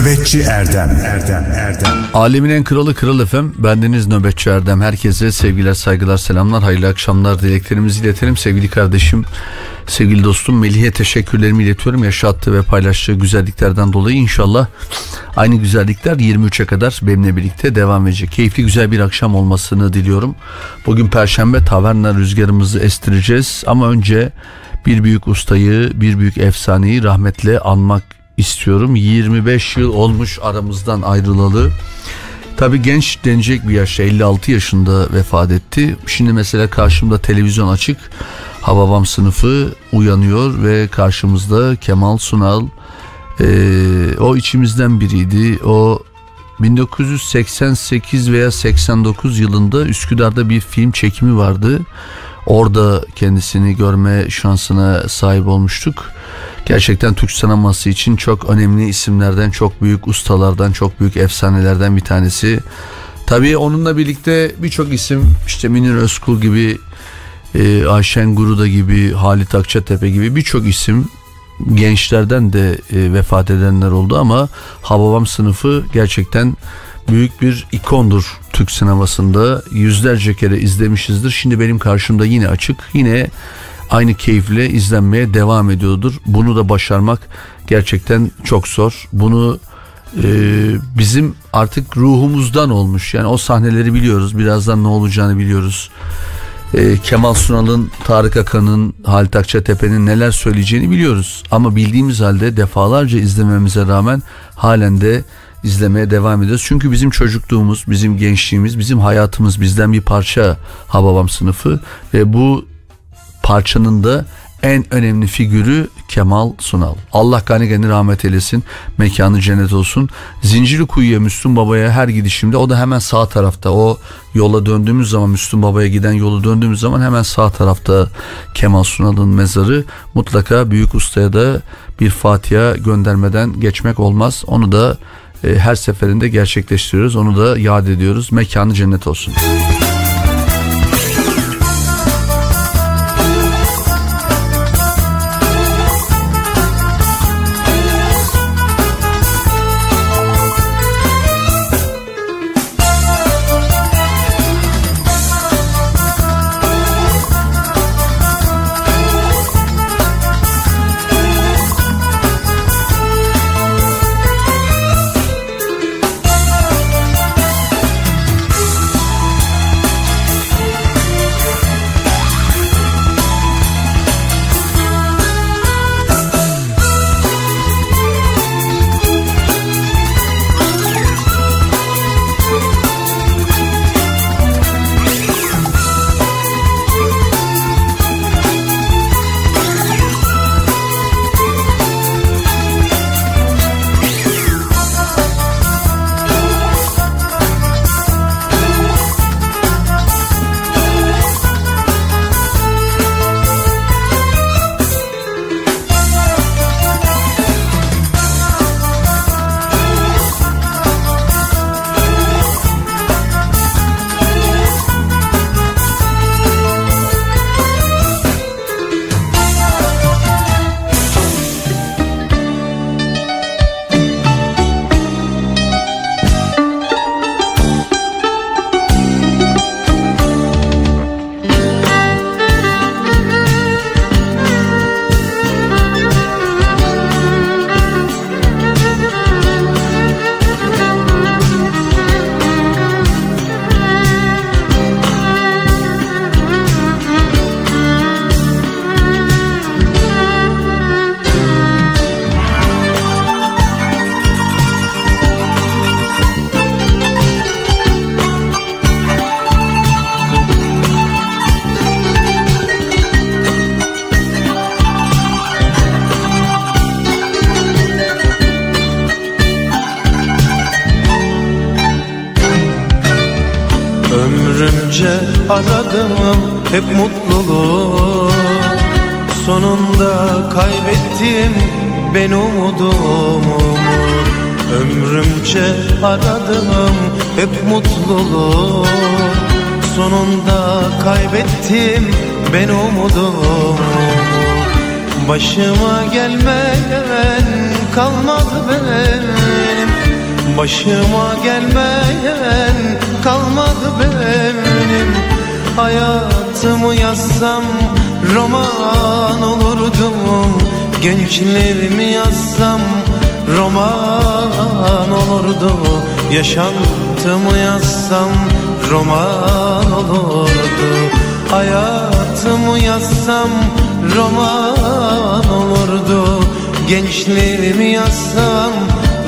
Nöbetçi Erdem. Erdem Erdem. Alemin en kralı Kral efem Bendeniz Nöbetçi Erdem. Herkese sevgiler saygılar selamlar Hayırlı akşamlar dileklerimizi iletelim Sevgili kardeşim Sevgili dostum Melih'e teşekkürlerimi iletiyorum. Yaşattığı ve paylaştığı güzelliklerden dolayı inşallah Aynı güzellikler 23'e kadar benimle birlikte devam edecek. Keyifli güzel bir akşam olmasını diliyorum. Bugün Perşembe taverna rüzgarımızı estireceğiz. Ama önce bir büyük ustayı, bir büyük efsaneyi rahmetle anmak istiyorum. 25 yıl olmuş aramızdan ayrılalı. Tabi genç denecek bir yaşta 56 yaşında vefat etti. Şimdi mesela karşımda televizyon açık. Hababam sınıfı uyanıyor ve karşımızda Kemal Sunal ee, o içimizden biriydi. O 1988 veya 89 yılında Üsküdar'da bir film çekimi vardı. Orada kendisini görme şansına sahip olmuştuk. Gerçekten Türk sineması için çok önemli isimlerden, çok büyük ustalardan, çok büyük efsanelerden bir tanesi. Tabii onunla birlikte birçok isim işte Münir Özkul gibi, e, Ayşen Guruda gibi, Halit Akçatepe gibi birçok isim gençlerden de e, vefat edenler oldu ama Hababam sınıfı gerçekten büyük bir ikondur Türk sinemasında. Yüzlerce kere izlemişizdir. Şimdi benim karşımda yine açık. Yine aynı keyifle izlenmeye devam ediyordur. Bunu da başarmak gerçekten çok zor. Bunu e, bizim artık ruhumuzdan olmuş. Yani o sahneleri biliyoruz. Birazdan ne olacağını biliyoruz. E, Kemal Sunal'ın, Tarık Akan'ın, Halit Akçatepe'nin neler söyleyeceğini biliyoruz. Ama bildiğimiz halde defalarca izlememize rağmen halen de izlemeye devam ediyoruz. Çünkü bizim çocukluğumuz, bizim gençliğimiz, bizim hayatımız bizden bir parça Hababam sınıfı ve bu parçanın da en önemli figürü Kemal Sunal. Allah gani gani rahmet eylesin. Mekanı cennet olsun. Zincirli Kuyu'ya Müslüm Baba'ya her gidişimde o da hemen sağ tarafta. O yola döndüğümüz zaman Müslüm Baba'ya giden yolu döndüğümüz zaman hemen sağ tarafta Kemal Sunal'ın mezarı. Mutlaka büyük ustaya da bir Fatiha göndermeden geçmek olmaz. Onu da her seferinde gerçekleştiriyoruz. Onu da yad ediyoruz. Mekanı cennet olsun. Müzik Gençlerimi yazsam roman olurdu. Yaşantımı yazsam roman olurdu. Hayatımı yazsam roman olurdu. Gençliğimi yazsam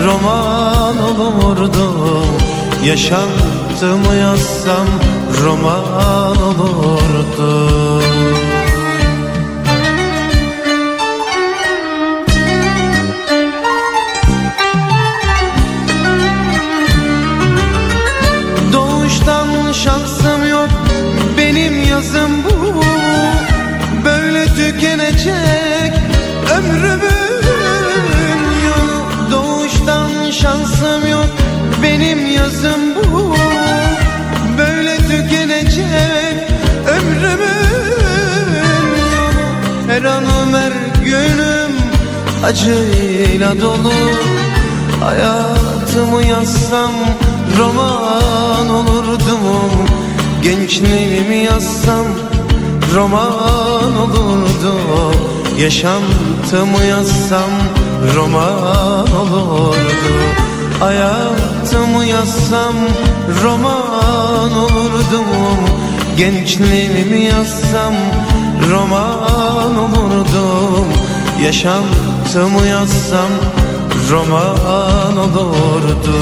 roman olurdu. Yaşantımı yazsam roman olurdu acıyla dolu Hayatımı yazsam roman olurdum. Gençliğimi yazsam roman olurdu Yaşantımı yazsam roman olurdu Hayatımı yazsam roman olurdum. Gençliğimi yazsam roman olurdum. Yaşantımı yazsam roman olurdu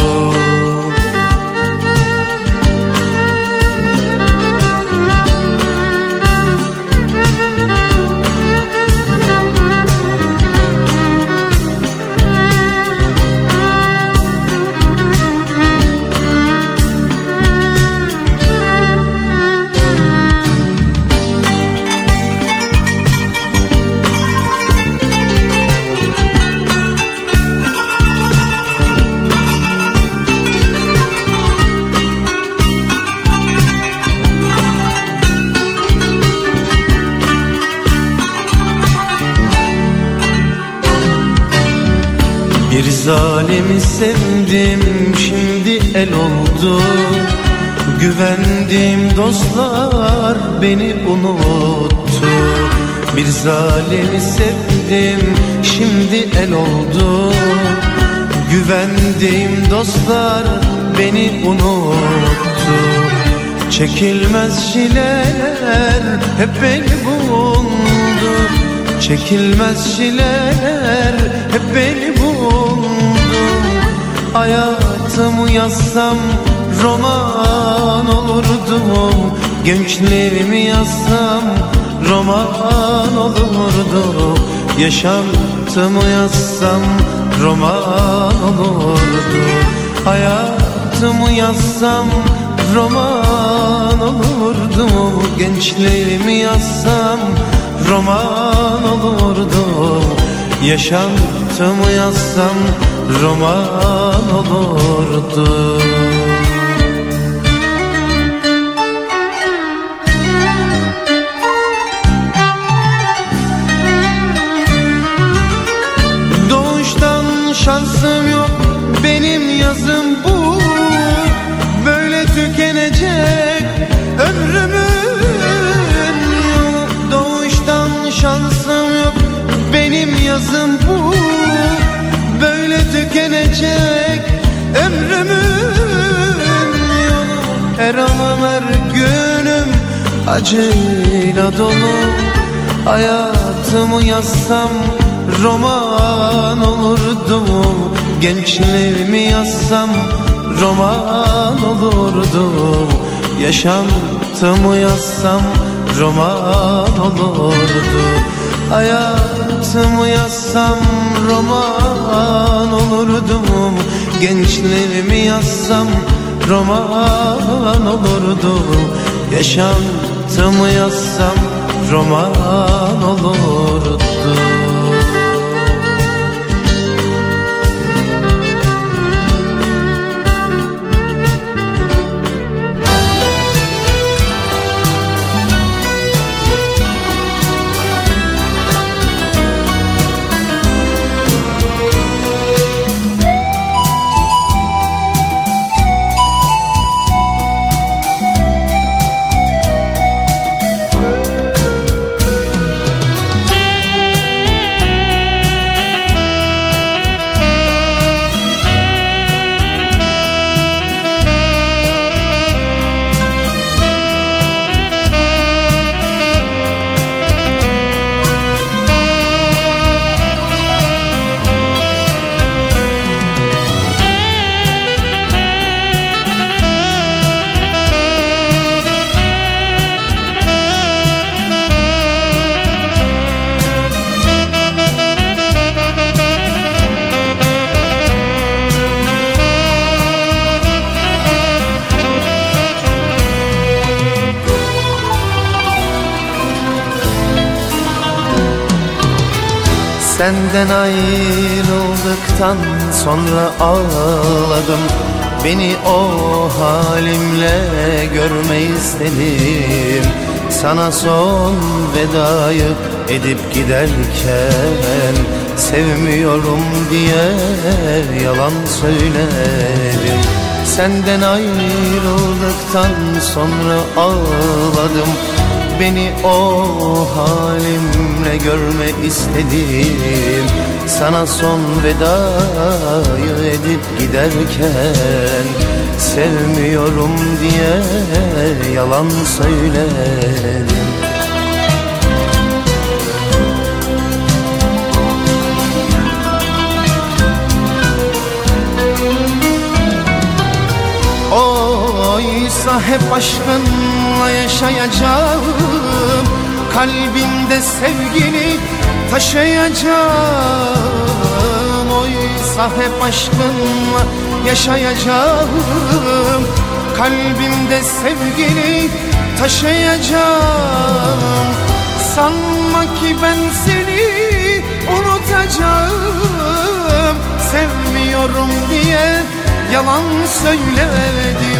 zalimi sevdim şimdi el oldu. Güvendiğim dostlar beni unuttu. Bir zalimi sevdim şimdi el oldu. Güvendiğim dostlar beni unuttu. Çekilmez çileler hep beni buldu. Çekilmez çileler hep beni buldu Hayatımı yazsam roman olurdu. Gençliğimi yazsam roman olurdu. Yaşantımı yazsam roman olurdu. Hayatımı yazsam roman olurdu. Gençliğimi yazsam roman olurdu. Yaşantımı yazsam roman olurdu. Doğuştan şansım yok benim yazım bu. Böyle tükenecek ömrümün yolu Doğuştan şansım yok benim yazım bu tükenecek ömrümün yolu. Her anım her günüm acıyla dolu. Hayatımı yazsam roman olurdu. Gençliğimi yazsam roman olurdu. Yaşantımı yazsam roman olurdu Hayatımı yazsam roman olurdu Gençliğimi yazsam roman olurdu Yaşantımı yazsam roman olurdu Senden ayrıldıktan sonra ağladım. Beni o halimle görme istedim. Sana son vedayı edip giderken Sevmiyorum diye yalan söyledim. Senden ayrıldıktan sonra ağladım Beni o halimle görme istedim. Sana son vedayı edip giderken Sevmiyorum diye yalan söyledim Oysa hep aşkınla yaşayacağım. Kalbimde sevgini taşıyacağım. Oysa hep aşkınla yaşayacağım. Kalbimde sevgini taşıyacağım. Sanma ki ben seni unutacağım. Sevmiyorum diye yalan söyledim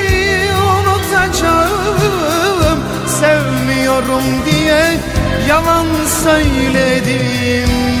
unutacağım Sevmiyorum diye yalan söyledim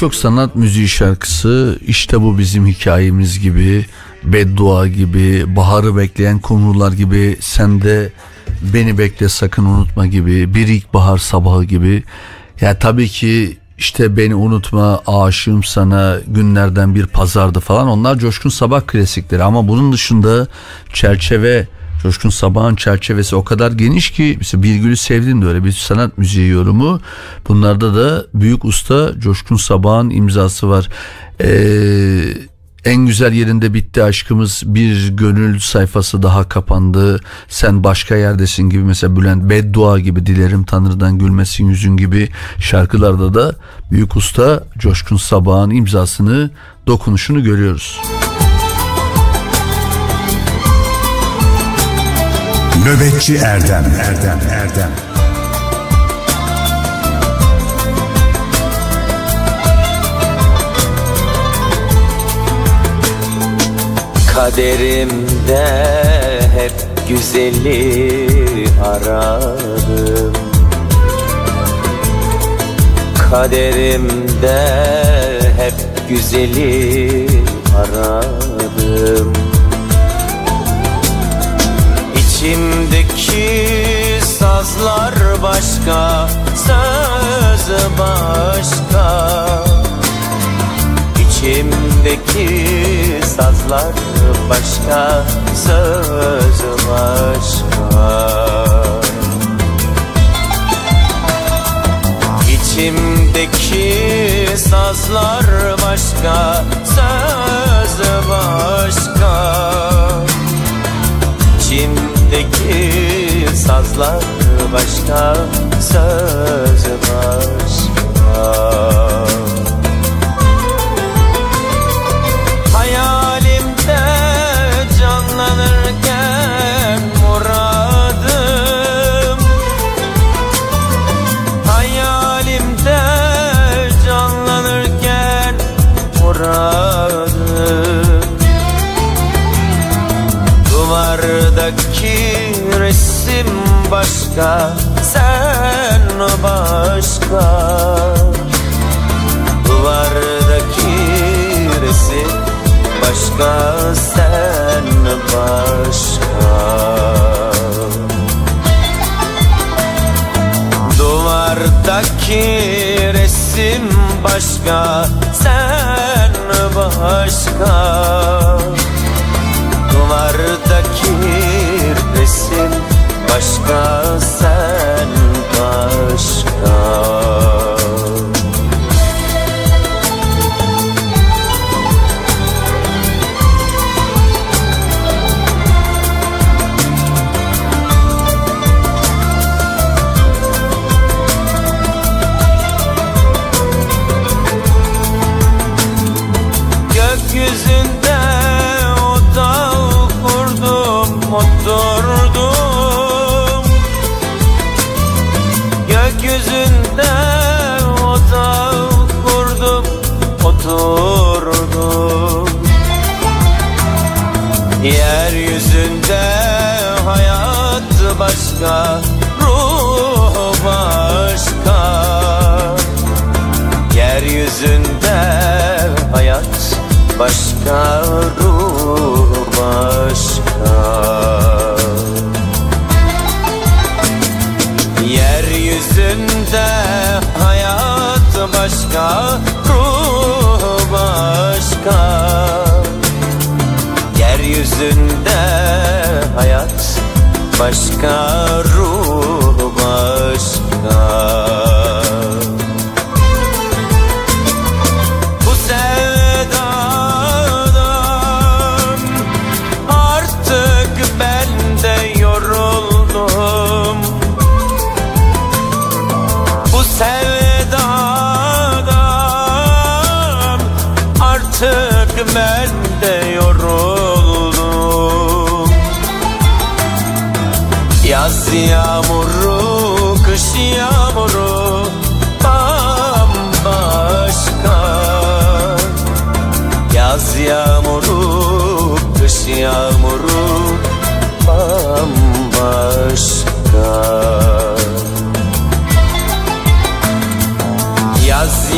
Birçok sanat müziği şarkısı işte bu bizim hikayemiz gibi, beddua gibi, baharı bekleyen kumrular gibi, sen de beni bekle sakın unutma gibi, bir ilkbahar sabahı gibi. Ya tabii ki işte beni unutma, aşığım sana, günlerden bir pazardı falan onlar coşkun sabah klasikleri ama bunun dışında çerçeve Coşkun Sabah'ın çerçevesi o kadar geniş ki mesela Birgül'ü sevdim de öyle bir sanat müziği yorumu. Bunlarda da büyük usta Coşkun Sabah'ın imzası var. Ee, en güzel yerinde bitti aşkımız bir gönül sayfası daha kapandı sen başka yerdesin gibi mesela Bülent Beddua gibi dilerim Tanrı'dan gülmesin yüzün gibi şarkılarda da büyük usta Coşkun Sabah'ın imzasını dokunuşunu görüyoruz. Müzik Nöbetçi Erdem. Erdem Erdem. Kaderimde hep güzeli aradım. Kaderimde hep güzeli aradım İçimdeki sazlar başka Sözü başka. İçimdeki sazlar başka Sözü başka. İçimdeki sazlar başka Sözü başka. İçimdeki sazlar başka Sözü başka başka Sen başka. Duvardaki resim başka Sen başka. Duvardaki resim başka Sen başka. Duvardaki başka Sen başka,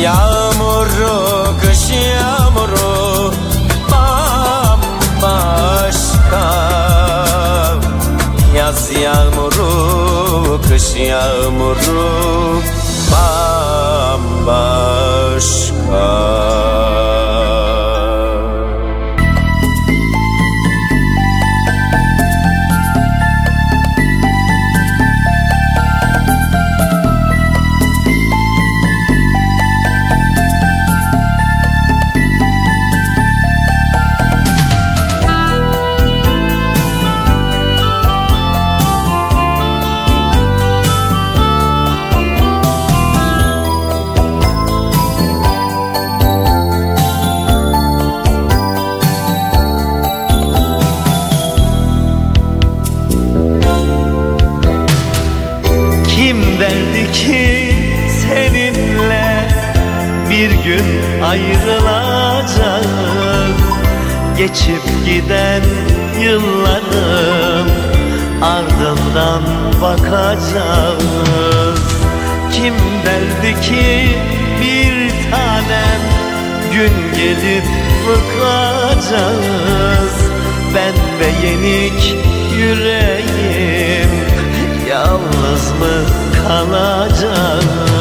Yağmuru, kış yağmuru bambaşka. Yaz yağmuru, kış yağmuru bambaşka gün gelip bıkacağız Ben ve yenik yüreğim Yalnız mı kalacağız?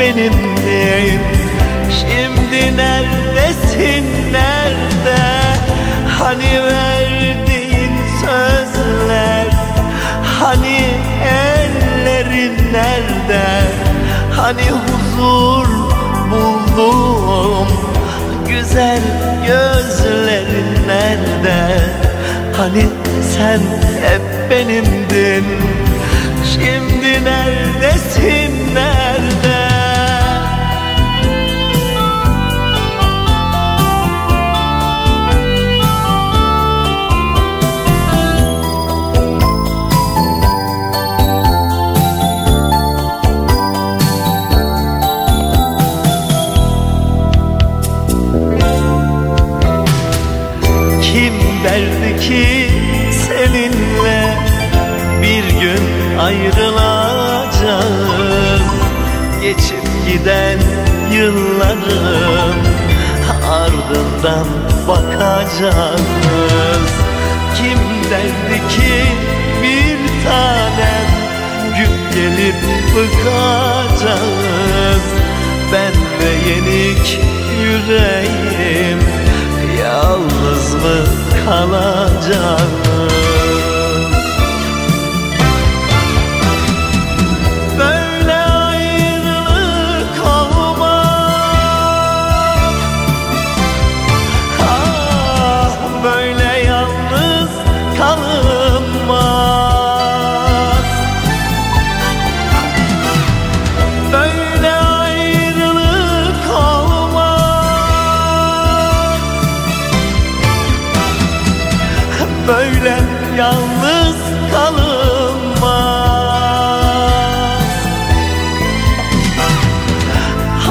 Benimdin Şimdi neredesin nerede? Hani verdiğin sözler? Hani ellerin nerede? Hani huzur buldum Güzel gözlerin nerede? Hani sen hep benimdin. Şimdi neredesin yılların ardından bakacağız Kim derdi ki bir tanem gün gelip bıkacağız. Ben ve yenik yüreğim yalnız mı kalacağız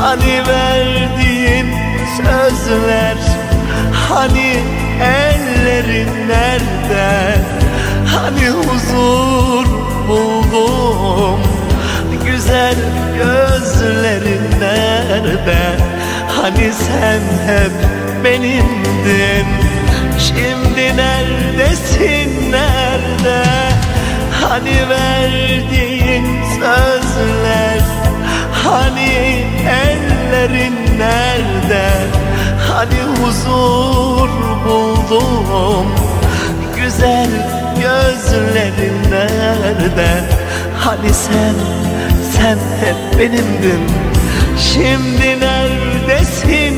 Hani verdiğin sözler Hani ellerin nerede? Hani huzur buldum Güzel gözlerin nerede? Hani sen hep benimdin Şimdi neredesin nerede? Hani verdiğin sözler Ellerin nerede? Hani huzur buldum. Güzel gözlerin nerede? Hani sen, sen hep benimdin. Şimdi neredesin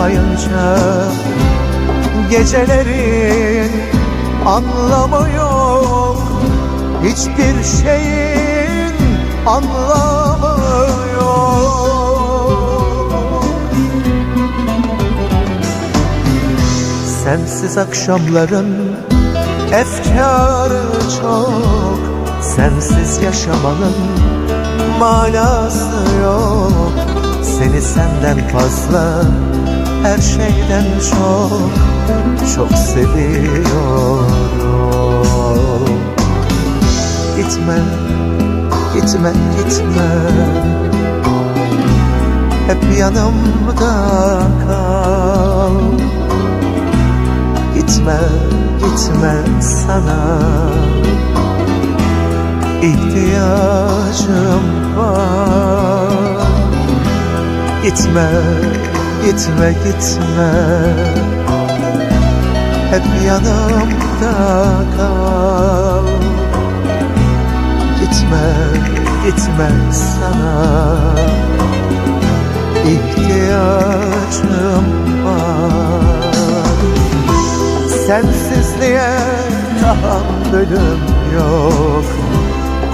yatmayınca Gecelerin anlamı yok Hiçbir şeyin anlamı yok. Sensiz akşamların efkarı çok. Sensiz yaşamanın manası yok. Seni senden fazla her şeyden çok Çok seviyorum. Gitme, gitme, gitme. Hep yanımda kal. Gitme, gitme sana. İhtiyacım var. Gitme, gitme, gitme. Hep yanımda kal. Gitme, gitme sana. İhtiyacım var. Sensizliğe tahammülüm yok.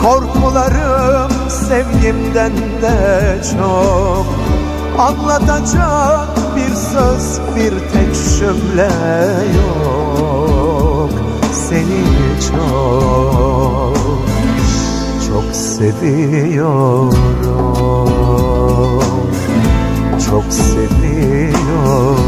Korkularım sevgimden de çok. Anlatacak bir söz bir tek cümle yok. Seni çok çok seviyorum. Çok seviyorum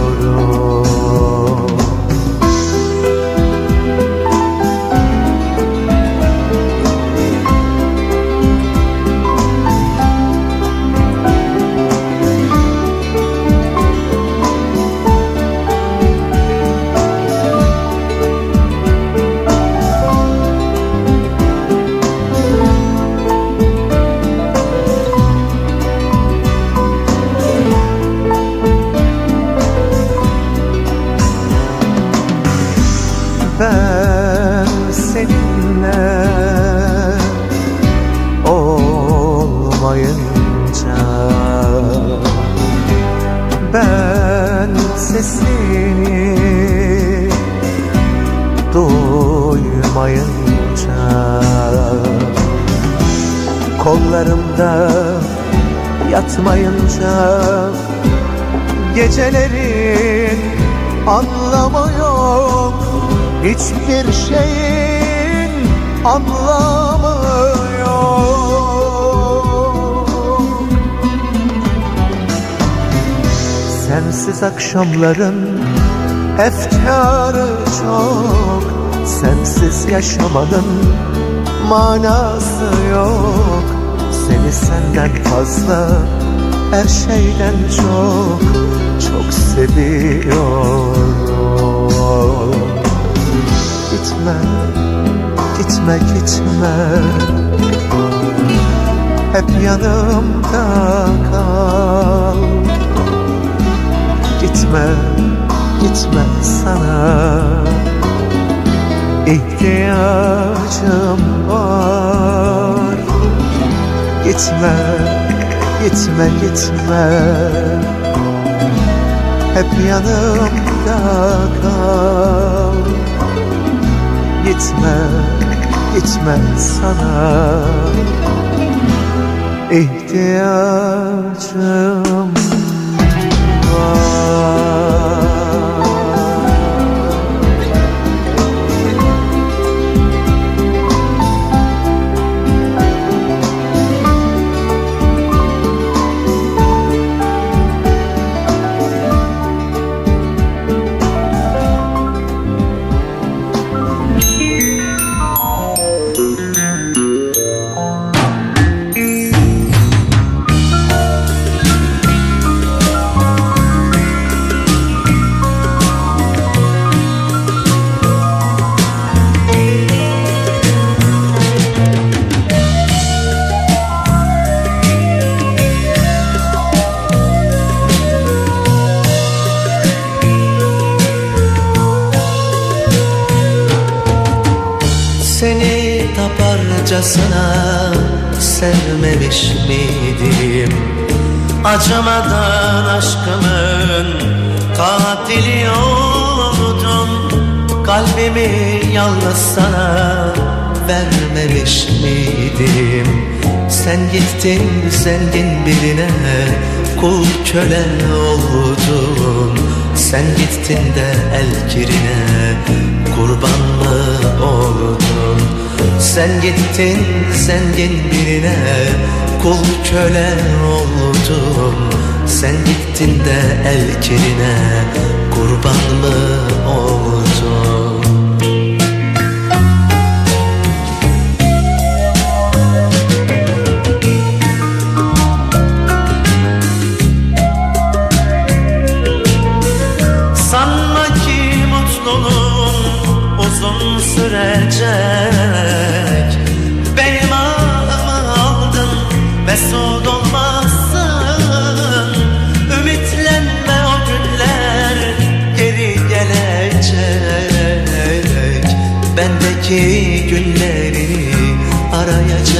akşamların efkarı çok. Sensiz yaşamanın manası yok. Seni senden fazla her şeyden çok Çok seviyorum. Gitme, gitme, gitme. Hep yanımda Gitme, gitme sana. İhtiyacım var. Gitme, gitme, gitme. Hep yanımda kal. Gitme, gitme sana. İhtiyacım Acımadan aşkımın Katili oldum. Kalbimi yalnız sana vermemiş miydim? Sen gittin zengin birine Kul köle oldun. Sen gittin de el kirine Kurban mı oldun? Sen gittin zengin birine Kul köle oldun Sen gittin de el kirine Kurban mı oldun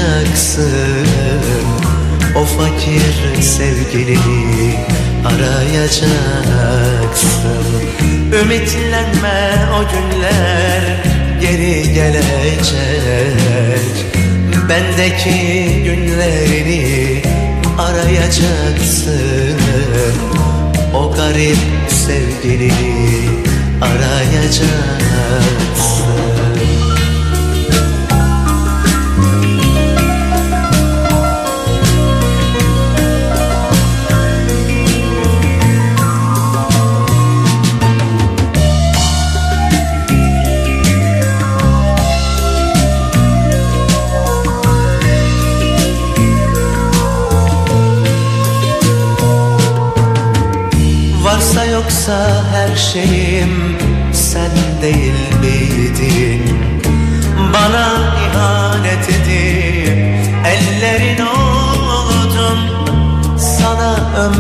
arayacaksın o fakir sevgilini arayacaksın. Ümitlenme o günler geri gelecek. Bendeki günlerini arayacaksın. O garip sevgilini arayacaksın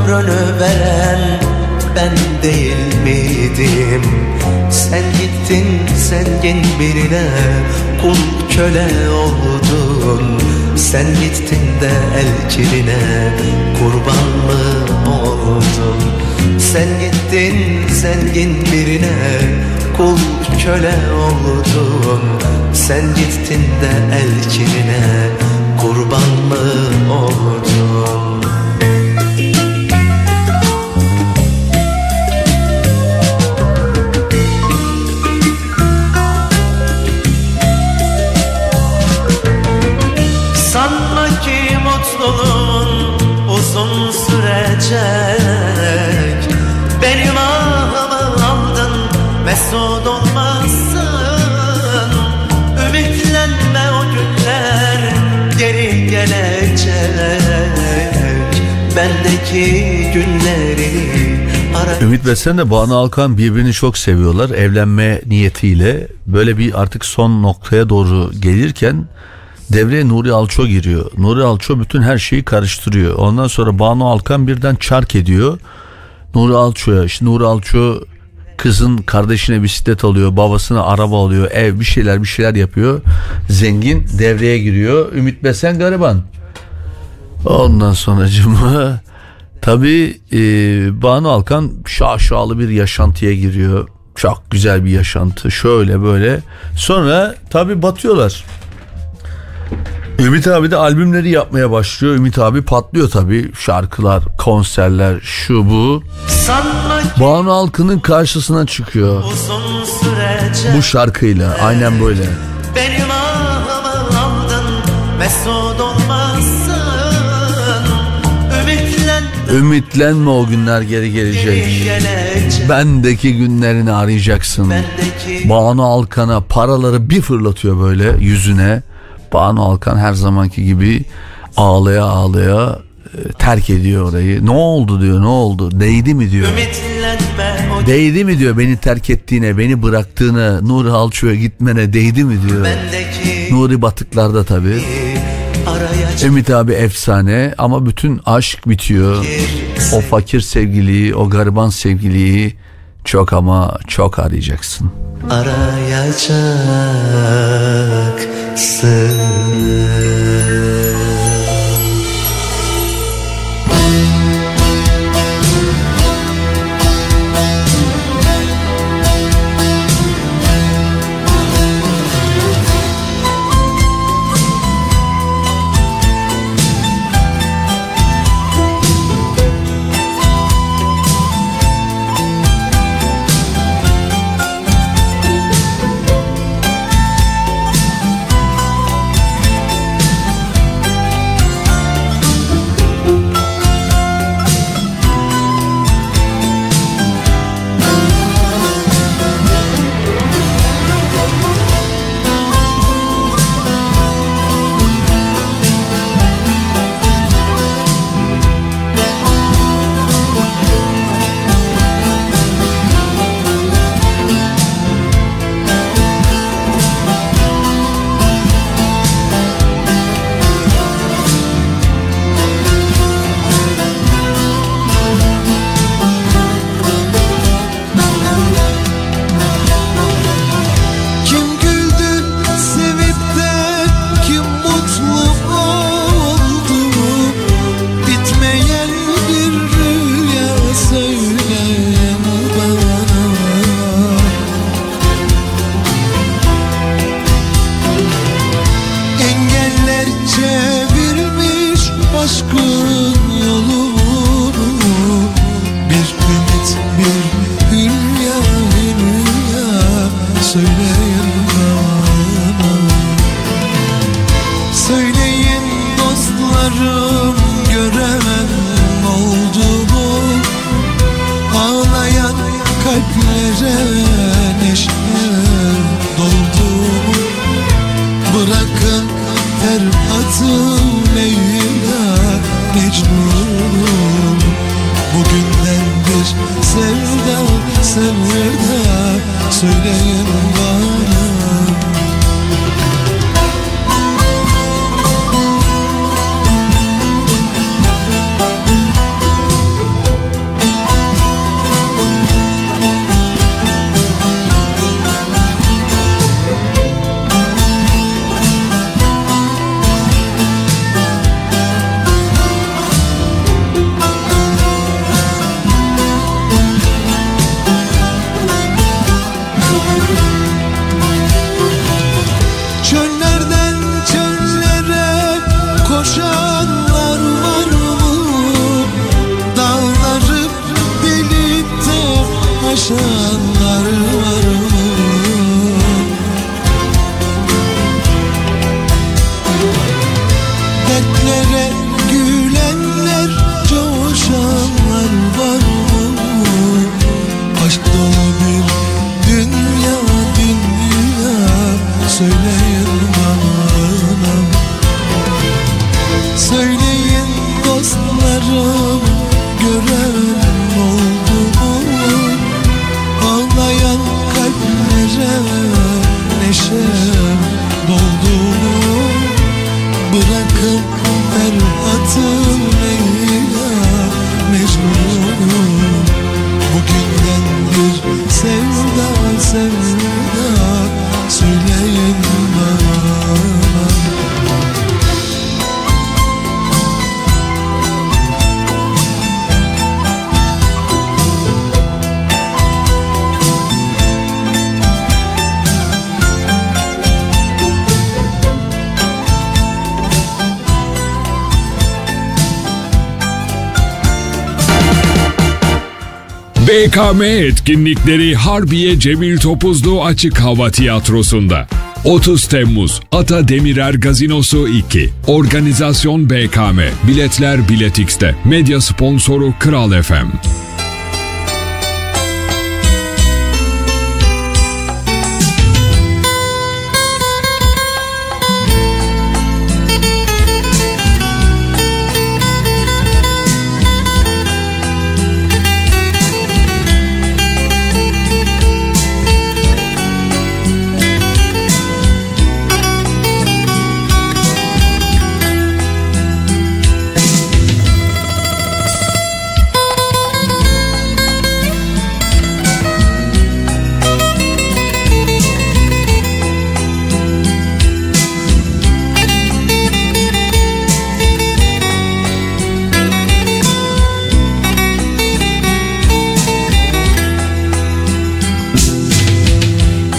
ömrünü veren ben değil miydim? Sen gittin zengin birine kul köle oldun Sen gittin de el kirine kurban mı oldun? Sen gittin zengin birine kul köle oldun Sen gittin de el kirine kurban mı oldun? Ara Ümit Besen de Banu Alkan birbirini çok seviyorlar. Evlenme niyetiyle böyle bir artık son noktaya doğru gelirken devreye Nuri Alço giriyor. Nuri Alço bütün her şeyi karıştırıyor. Ondan sonra Banu Alkan birden çark ediyor. Nuri Alço'ya. İşte Nuri Alço kızın kardeşine bisiklet alıyor, babasına araba alıyor, ev bir şeyler bir şeyler yapıyor. Zengin devreye giriyor. Ümit Besen gariban. Ondan sonracığıma tabii e, Banu Alkan şaşalı bir yaşantıya giriyor. Çok güzel bir yaşantı. Şöyle böyle. Sonra tabii batıyorlar. Ümit abi de albümleri yapmaya başlıyor. Ümit abi patlıyor tabii. Şarkılar, konserler, şu bu. Banu Alkan'ın karşısına çıkıyor. Bu şarkıyla. Aynen böyle. Benim aldın mesut Ümitlenme o günler geri gelecek. Bendeki günlerini arayacaksın. Bendeki Banu Alkan'a paraları bir fırlatıyor böyle yüzüne. Banu Alkan her zamanki gibi ağlaya ağlaya e, terk ediyor orayı. Ne oldu diyor ne oldu değdi mi diyor. Değdi mi diyor beni terk ettiğine beni bıraktığına Nuri Alço'ya gitmene değdi mi diyor. bendeki Nuri batıklarda tabi. Ümit abi efsane ama bütün aşk bitiyor. O fakir sevgiliyi o gariban sevgiliyi çok ama çok arayacaksın. arayacaksın BKM etkinlikleri Harbiye Cemil Topuzlu Açık Hava Tiyatrosu'nda. 30 Temmuz Ata Demirer Gazinosu 2 Organizasyon BKM Biletler Biletix'te. Medya sponsoru Kral FM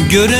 göre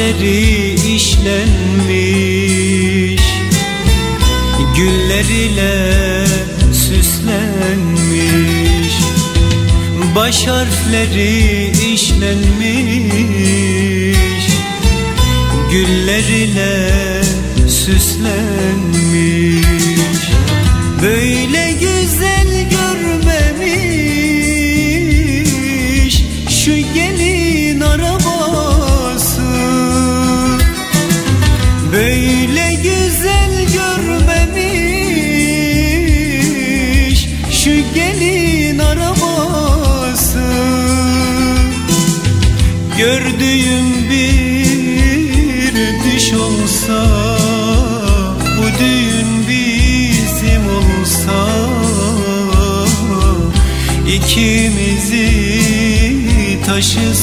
amelleri işlenmiş Güller ile süslenmiş Baş harfleri işlenmiş Güller ile süslenmiş.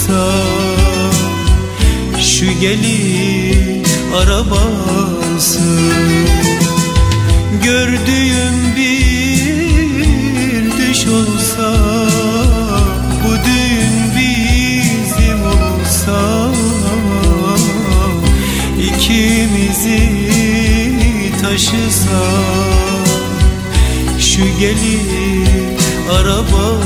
olsa Şu gelir arabası Gördüğüm bir düş olsa Bu düğün bizim olsa İkimizi taşısa Şu gelir araba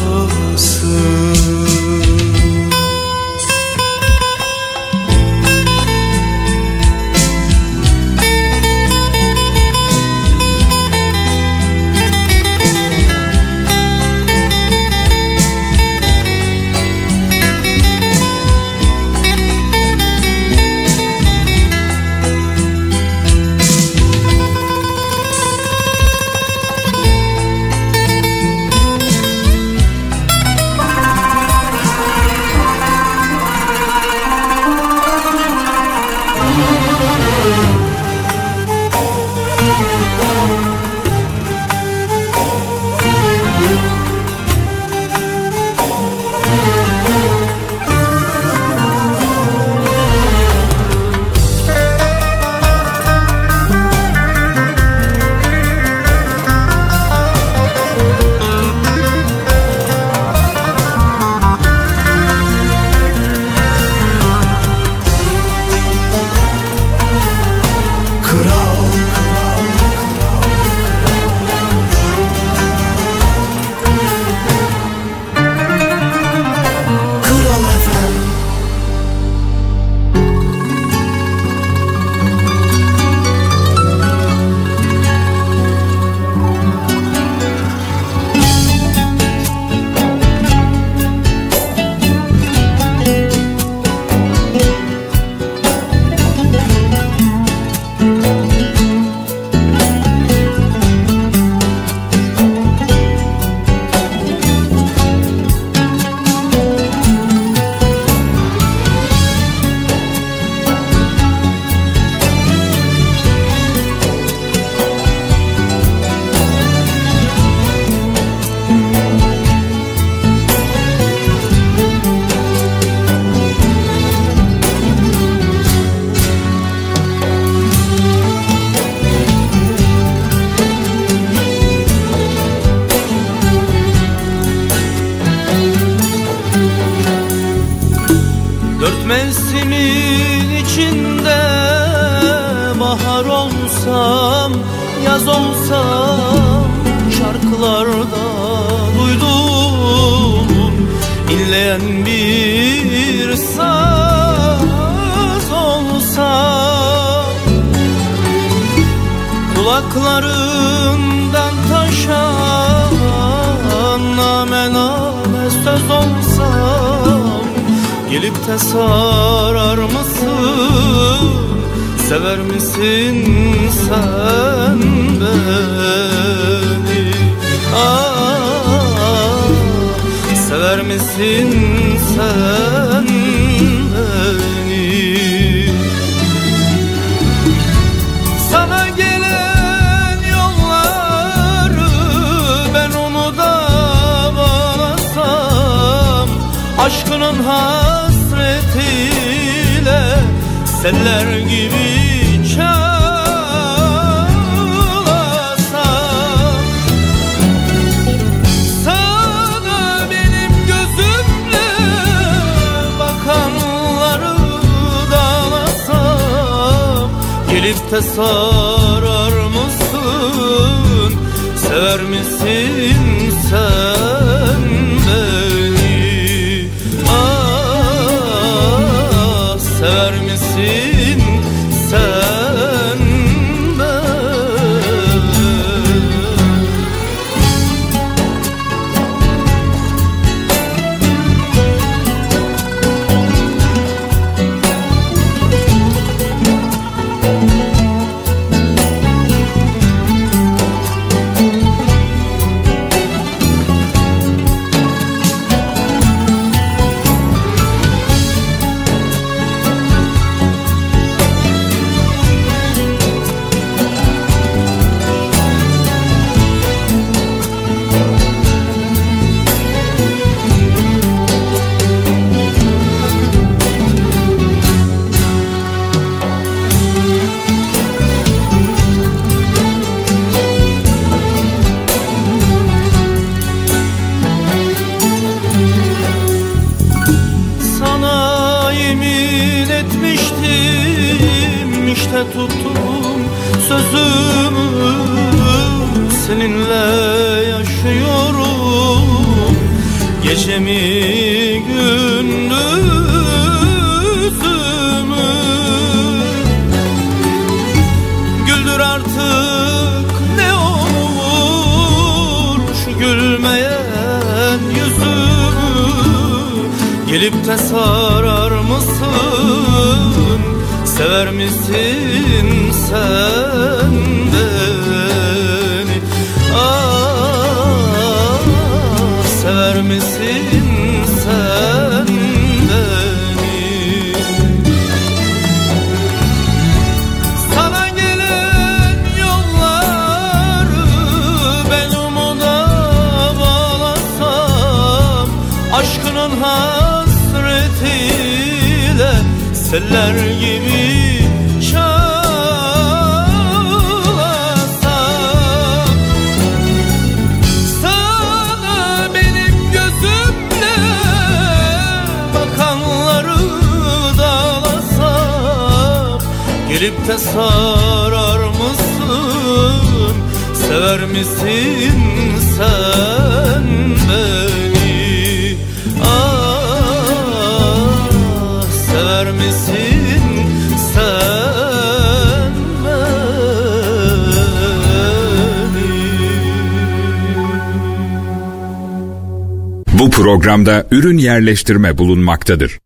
programda ürün yerleştirme bulunmaktadır.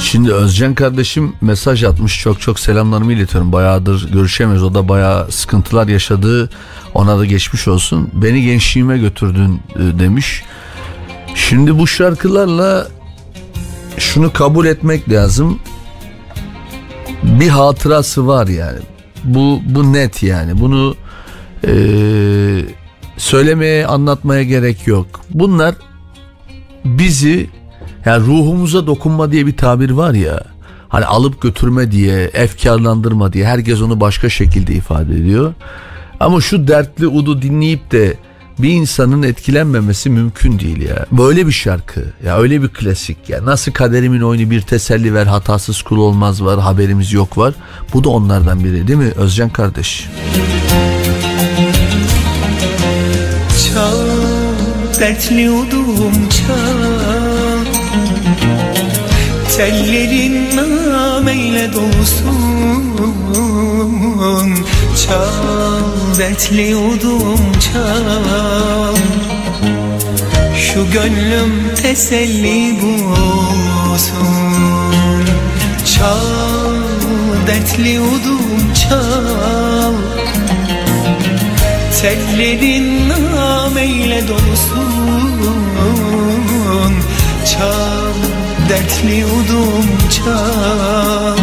Şimdi Özcan kardeşim mesaj atmış çok çok selamlarımı iletiyorum. Bayağıdır görüşemiyoruz. O da bayağı sıkıntılar yaşadığı ona da geçmiş olsun. Beni gençliğime götürdün e, demiş. Şimdi bu şarkılarla şunu kabul etmek lazım. Bir hatırası var yani. Bu bu net yani. Bunu e, söylemeye, anlatmaya gerek yok. Bunlar bizi yani ruhumuza dokunma diye bir tabir var ya. Hani alıp götürme diye, efkarlandırma diye herkes onu başka şekilde ifade ediyor. Ama şu dertli udu dinleyip de bir insanın etkilenmemesi mümkün değil ya. Böyle bir şarkı ya öyle bir klasik ya. Nasıl kaderimin oyunu bir teselli ver hatasız kul olmaz var haberimiz yok var. Bu da onlardan biri değil mi Özcan kardeş? Çal dertli udum çal Tellerin nameyle dolsun Çal dertli udum çal Şu gönlüm teselli bulsun Çal dertli udum çal Tellerin nameyle dolusun Çal dertli udum çal.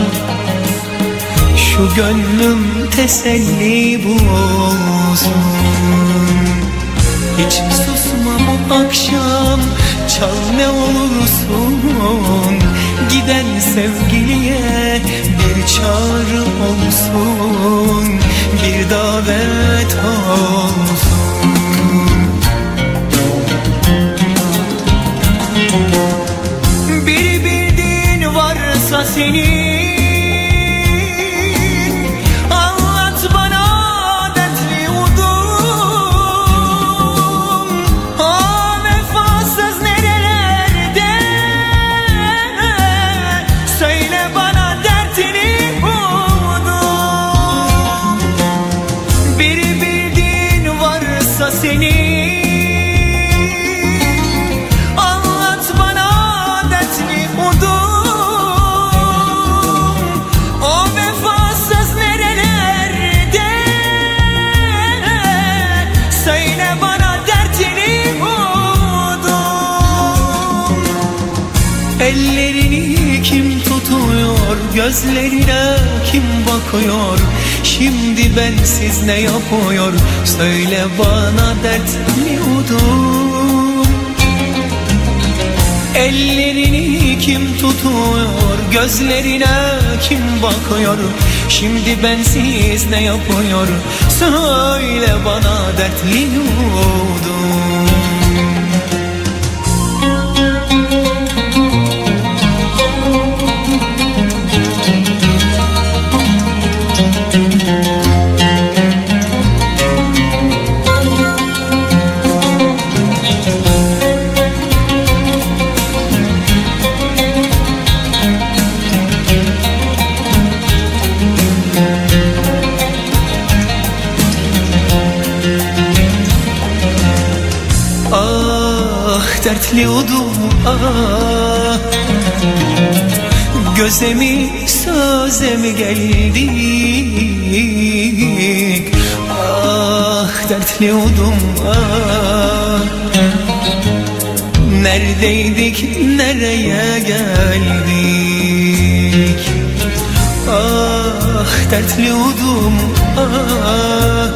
Şu gönlüm teselli bulsun. Hiç susma bu akşam? Çal ne olursun. Giden sevgiliye bir çağrı olsun. Bir davet olsun Bir bildiğin varsa senin Gözlerine kim bakıyor? Şimdi bensiz ne yapıyor? Söyle bana dertli udum Ellerini kim tutuyor? Gözlerine kim bakıyor? Şimdi bensiz ne yapıyor? Söyle bana dertli udum Udum ah Göze mi söze mi geldik. Ah dertli udum ah Neredeydik nereye geldik? Ah dertli udum ah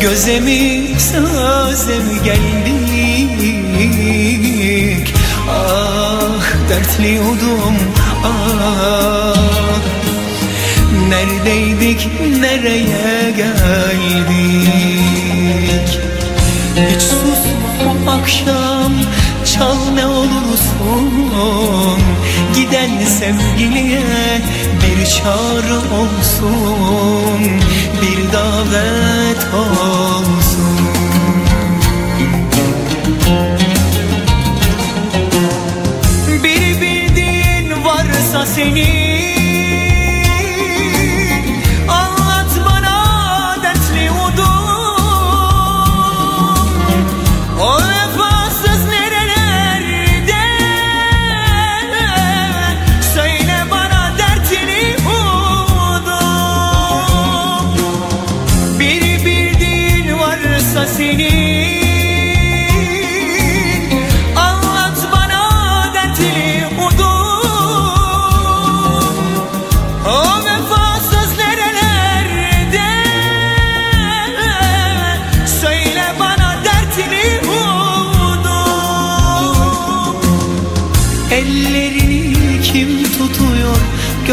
Göze mi söze geldik Dertli udum ah. Neredeydik nereye geldik? Hiç susma akşam çal ne olursun. Giden sevgiliye bir çağrı olsun Bir davet olsun varsa senin Anlat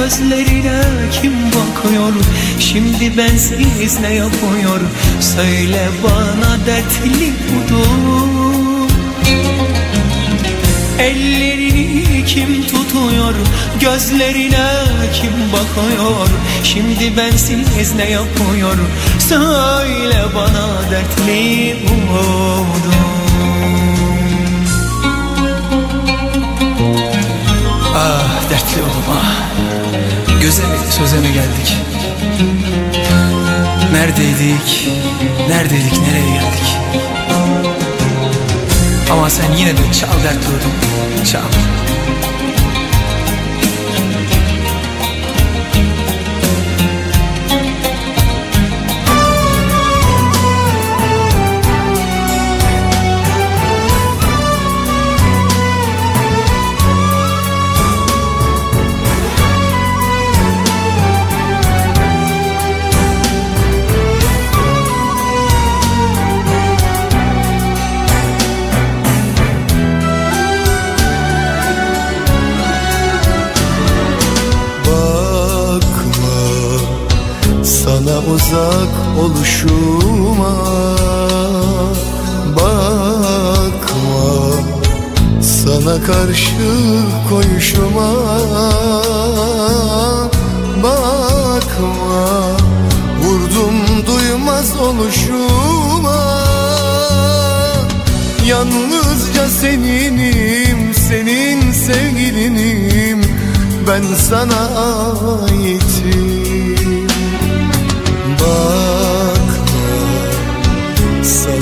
Gözlerine kim bakıyor? Şimdi bensiz ne yapıyor? Söyle bana dertli udum Ellerini kim tutuyor? Gözlerine kim bakıyor? Şimdi bensiz ne yapıyor? Söyle bana dertli udum Ah dertli oğlum ah Göze mi söze mi geldik. Neredeydik? Neredeydik? Nereye geldik? Ama sen yine de çal dertli oğlum Çal uzak oluşuma Bakma. Sana karşı koyuşuma Bakma. Vurdum duymaz oluşuma Yalnızca seninim, senin sevgilinim. Ben sana aitim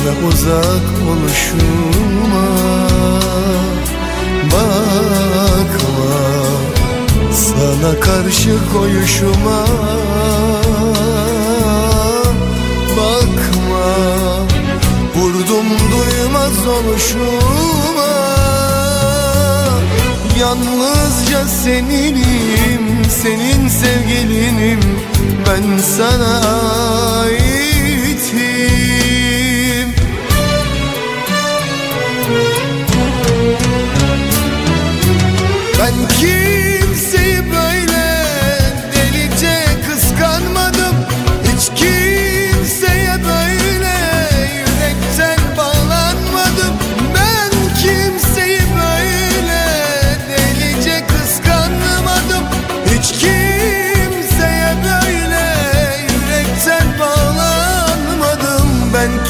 sana uzak oluşuma Bakma sana karşı koyuşuma Bakma vurdum duymaz oluşuma Yalnızca seninim Senin sevgilinim. Ben sana aitim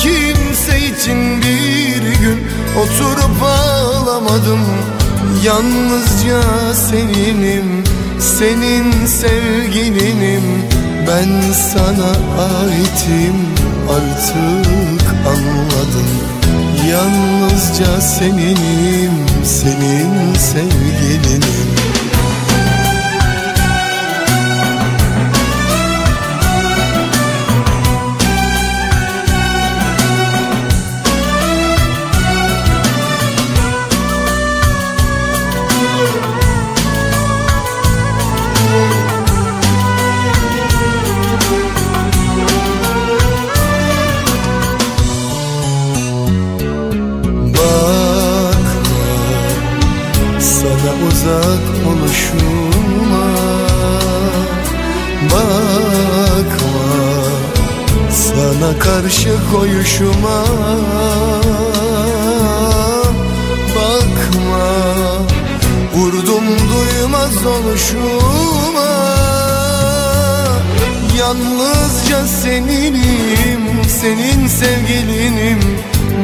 kimse için bir gün oturup ağlamadım Yalnızca seninim, senin sevgilinim Ben sana aitim artık anladım. Yalnızca seninim, senin sevgilinim koyuşuma Bakma. Vurdum duymaz oluşuma. Yalnızca seninim, senin sevgilinim.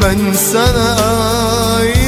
Ben sana aitim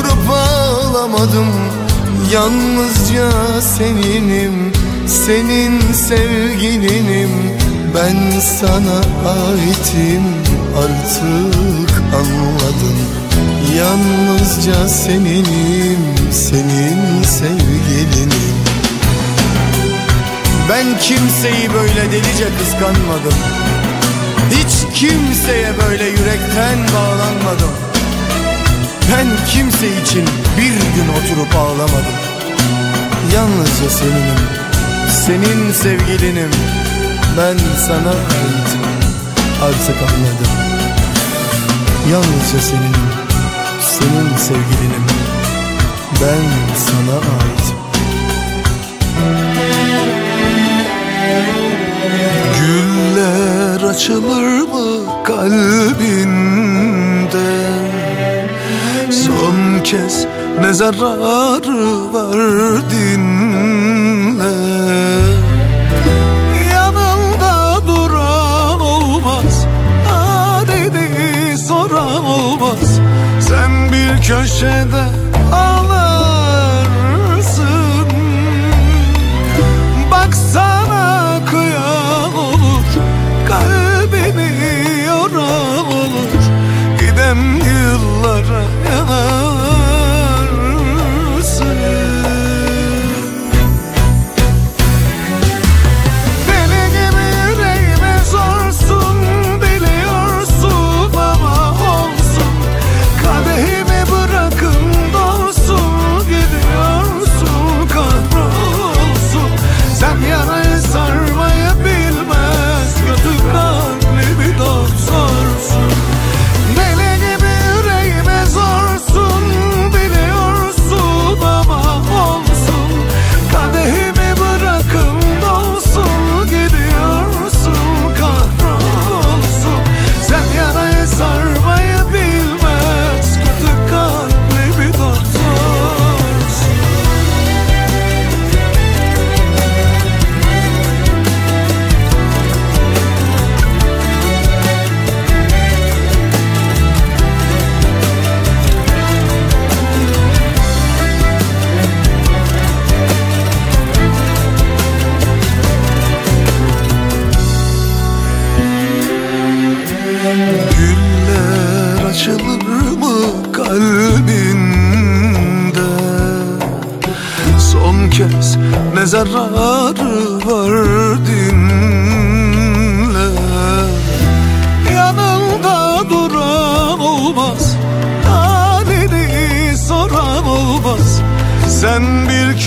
oturup ağlamadım. Yalnızca seninim, senin sevgilinim. Ben sana aitim. Artık anladım. Yalnızca seninim, senin sevgilinim. Ben kimseyi böyle delice kıskanmadım. Hiç kimseye böyle yürekten bağlanmadım ben kimse için bir gün oturup ağlamadım. Yalnızca seninim, senin sevgilinim. Ben sana aitim, artık anladım. Yalnızca seninim, senin sevgilinim. Ben sana aitim Güller açılır mı kalbinde Son kez ne zararı var dinle. Yanında duran olmaz Adedi soran olmaz. Sen bir köşede ağlarsın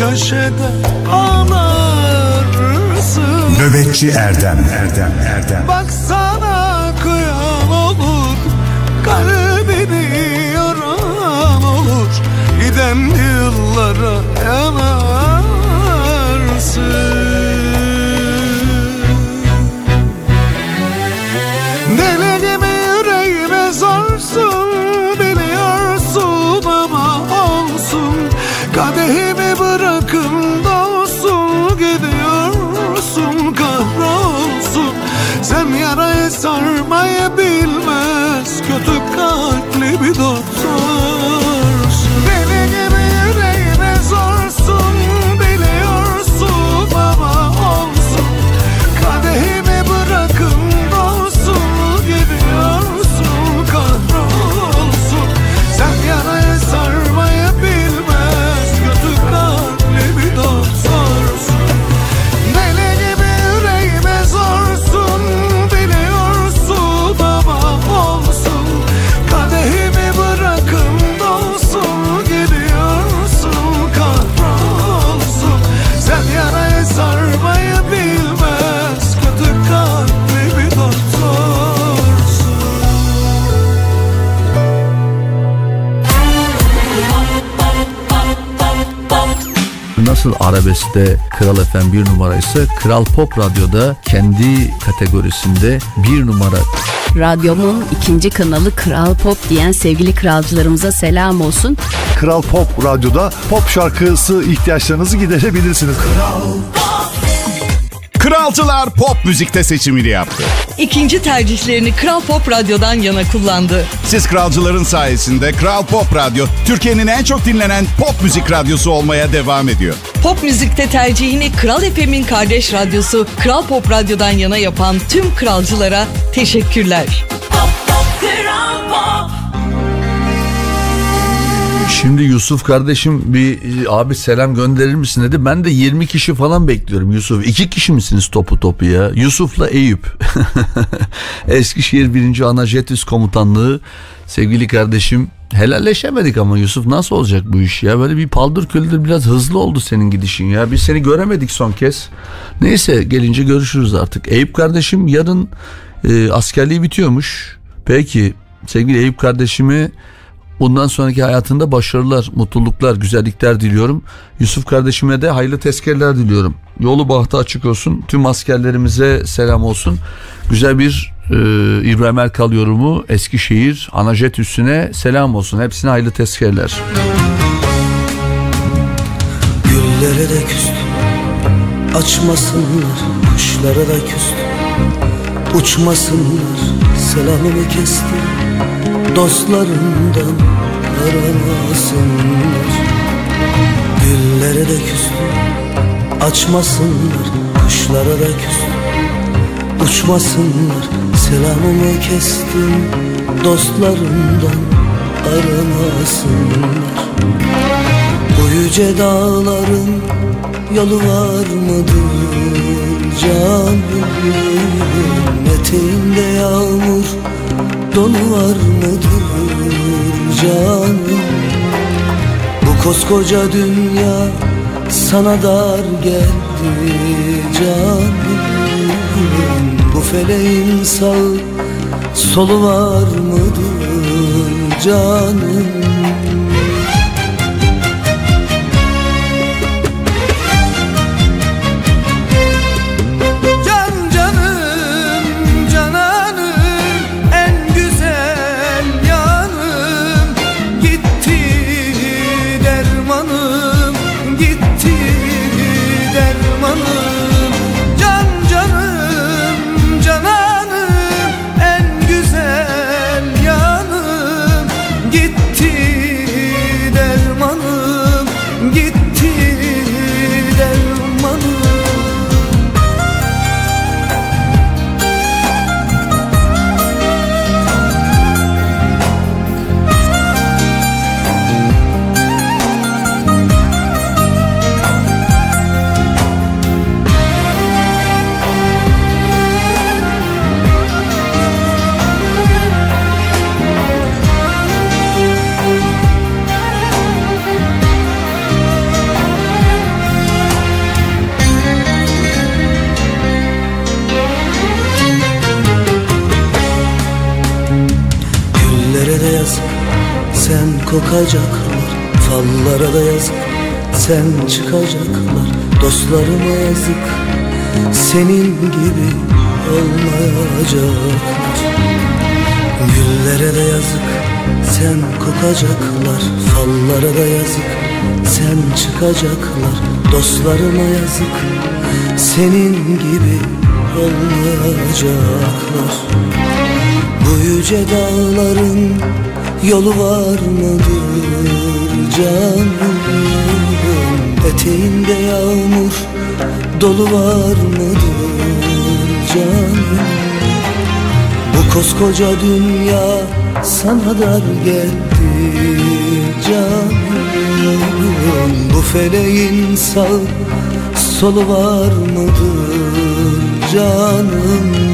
köşede ağlarsın Nöbetçi Erdem. Erdem Erdem algo arabeskte Kral FM bir numara ise Kral Pop Radyo'da kendi kategorisinde bir numara. Radyomun ikinci kanalı Kral Pop diyen sevgili kralcılarımıza selam olsun. Kral Pop Radyo'da pop şarkısı ihtiyaçlarınızı giderebilirsiniz. Kralcılar pop müzikte seçimini yaptı. İkinci tercihlerini Kral Pop Radyo'dan yana kullandı. Siz kralcıların sayesinde Kral Pop Radyo Türkiye'nin en çok dinlenen pop müzik radyosu olmaya devam ediyor. Pop müzikte tercihini Kral FM'in kardeş radyosu Kral Pop Radyo'dan yana yapan tüm kralcılara teşekkürler. Şimdi Yusuf kardeşim bir abi selam gönderir misin dedi. Ben de 20 kişi falan bekliyorum Yusuf. İki kişi misiniz topu topu ya? Yusuf'la Eyüp. Eskişehir 1. Anajetis Komutanlığı sevgili kardeşim helalleşemedik ama Yusuf nasıl olacak bu iş ya? Böyle bir paldır küldür biraz hızlı oldu senin gidişin ya. Biz seni göremedik son kez. Neyse gelince görüşürüz artık. Eyüp kardeşim yarın e, askerliği bitiyormuş. Peki sevgili Eyüp kardeşimi Bundan sonraki hayatında başarılar, mutluluklar, güzellikler diliyorum. Yusuf kardeşime de hayırlı tezkerler diliyorum. Yolu bahtı açık olsun. Tüm askerlerimize selam olsun. Güzel bir e, İbrahim Erkal yorumu Eskişehir Anajet üstüne selam olsun. Hepsine hayırlı tezkerler. Güllere de küstüm Açmasınlar Kuşlara da küstüm Uçmasınlar Selamımı kestim Dostlarımdan aramasınlar Güllere de küstüm Açmasınlar Kuşlara da küstüm Uçmasınlar Selamımı kestim Dostlarımdan aramasınlar Bu yüce dağların yolu var mıdır canım? Eteğinde yağmur donu var mıdır canım? Bu koskoca dünya sana dar geldi canım Bu feleğin sağ solu var mıdır canım çıkacaklar. Fallara da yazık. Sen çıkacaklar. Dostlarıma yazık. Senin gibi olmayacaklar. Bu yüce dağların yolu var mıdır canım? Eteğinde yağmur dolu var mıdır canım? Bu koskoca dünya sana dar gel canım. Bu feleğin sağ solu var mıdır canım?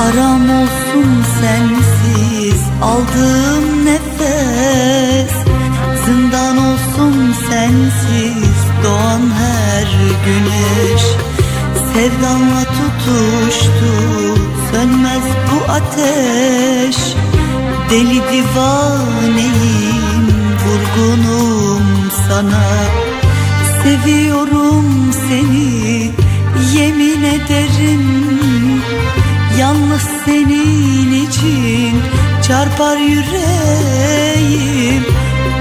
Haram olsun sensiz aldığım nefes. Zindan olsun sensiz doğan her güneş. Sevdanla tutuştu sönmez bu ateş. Deli divaneyim vurgunum sana. Seviyorum seni yemin ederim. Yalnız senin için çarpar yüreğim.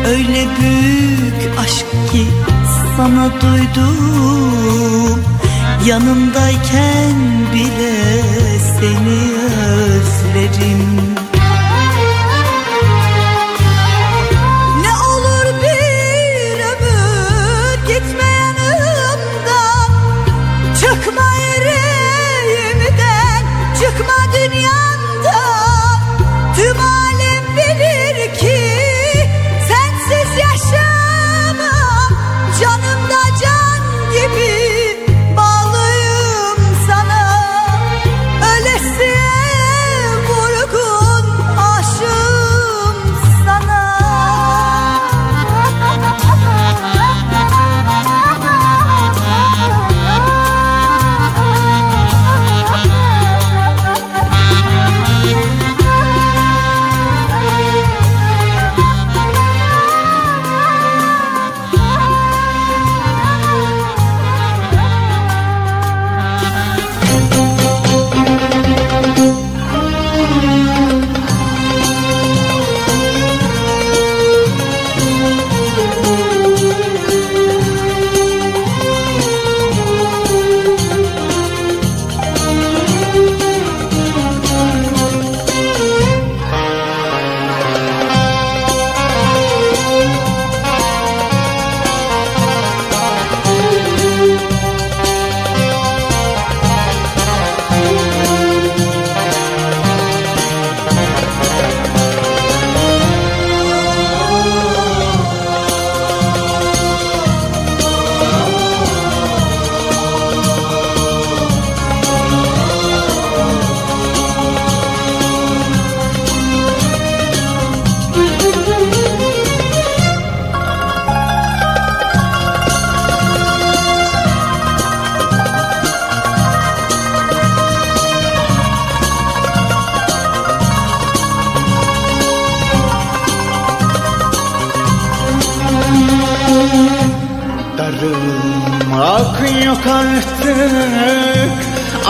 Öyle büyük aşk ki sana duydum. Yanımdayken bile seni özlerim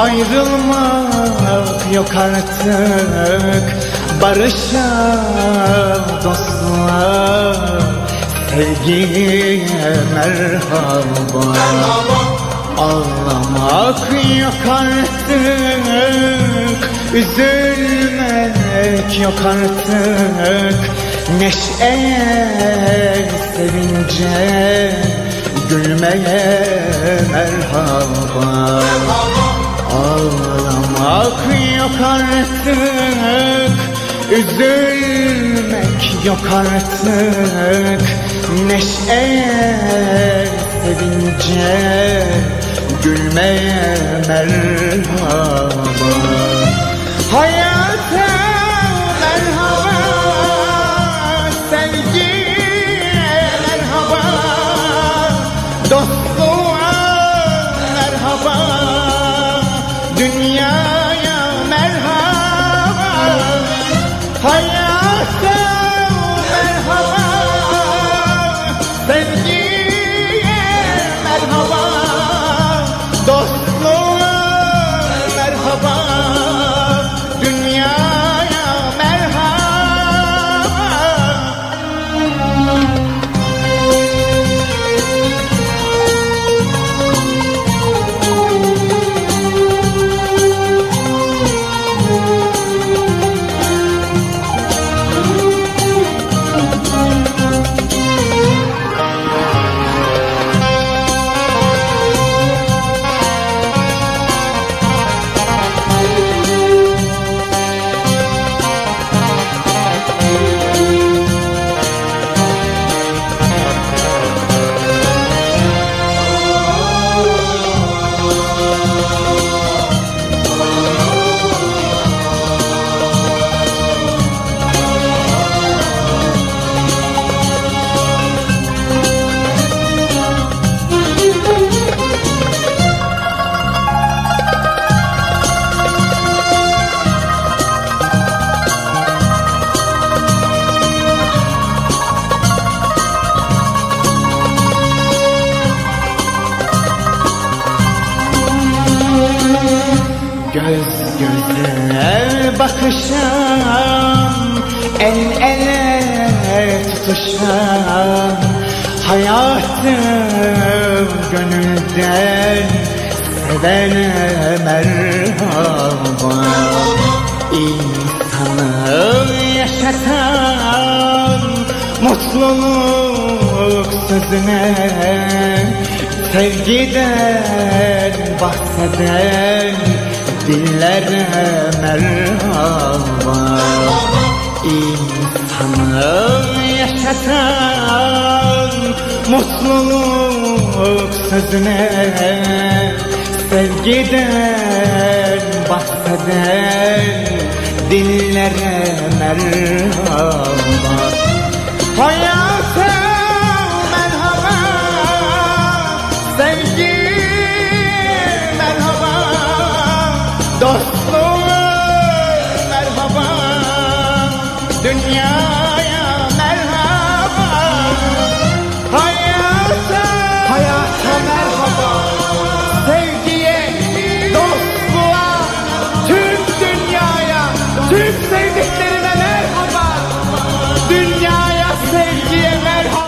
ayrılmak yok artık. Barışa dostluğa sevgiye merhaba. Ağlamak yok artık. Üzülmek yok artık. Neşeye sevince Gülmeye merhaba, merhaba. Ağlamak yok artık Üzülmek yok artık. Neşeye, sevince Gülmeye merhaba merhaba. İnsanı yaşatan Mutluluk sözüne Sevgiden bahseden dillere merhaba. İnsanı yaşatan mutluluk sözüne Sevgiden bahseden dillere merhaba. Hayata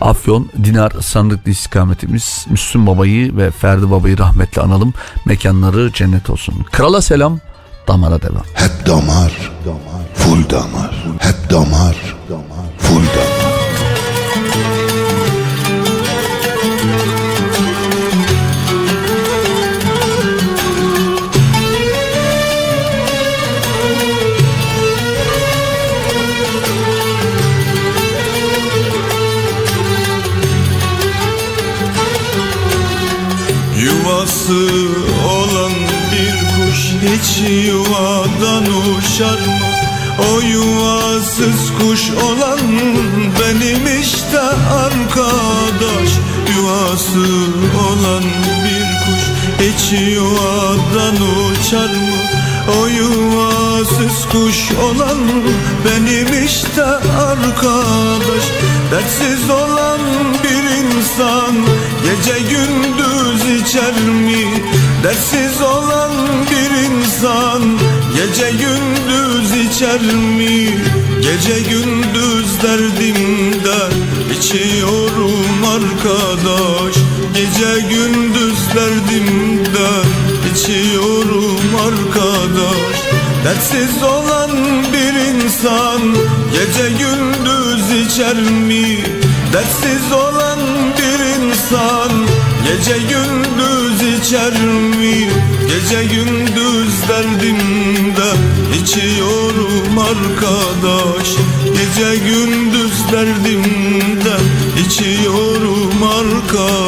Afyon, Dinar sandıklı istikametimiz. Müslüm Baba'yı ve Ferdi Baba'yı rahmetle analım. Mekanları cennet olsun. Krala selam, damara devam. Hep damar, full damar. Hep damar, damar. Yuvası olan bir kuş hiç yuvadan uçar mı? O yuvasız kuş olan benim işte arkadaş Yuvası olan bir kuş hiç yuvadan uçar mı? O yuvasız kuş olan benim işte arkadaş Dertsiz olan bir insan gece gündüz içer mi? Dertsiz olan bir insan gece gündüz içer mi? Gece gündüz derdimden içiyorum arkadaş Gece gündüz derdimden içiyorum arkadaş Dertsiz olan bir insan gece gündüz içer mi? Dertsiz olan bir insan gece gündüz içer mi? Gece gündüz derdimde içiyorum arkadaş Gece gündüz derdimde içiyorum arkadaş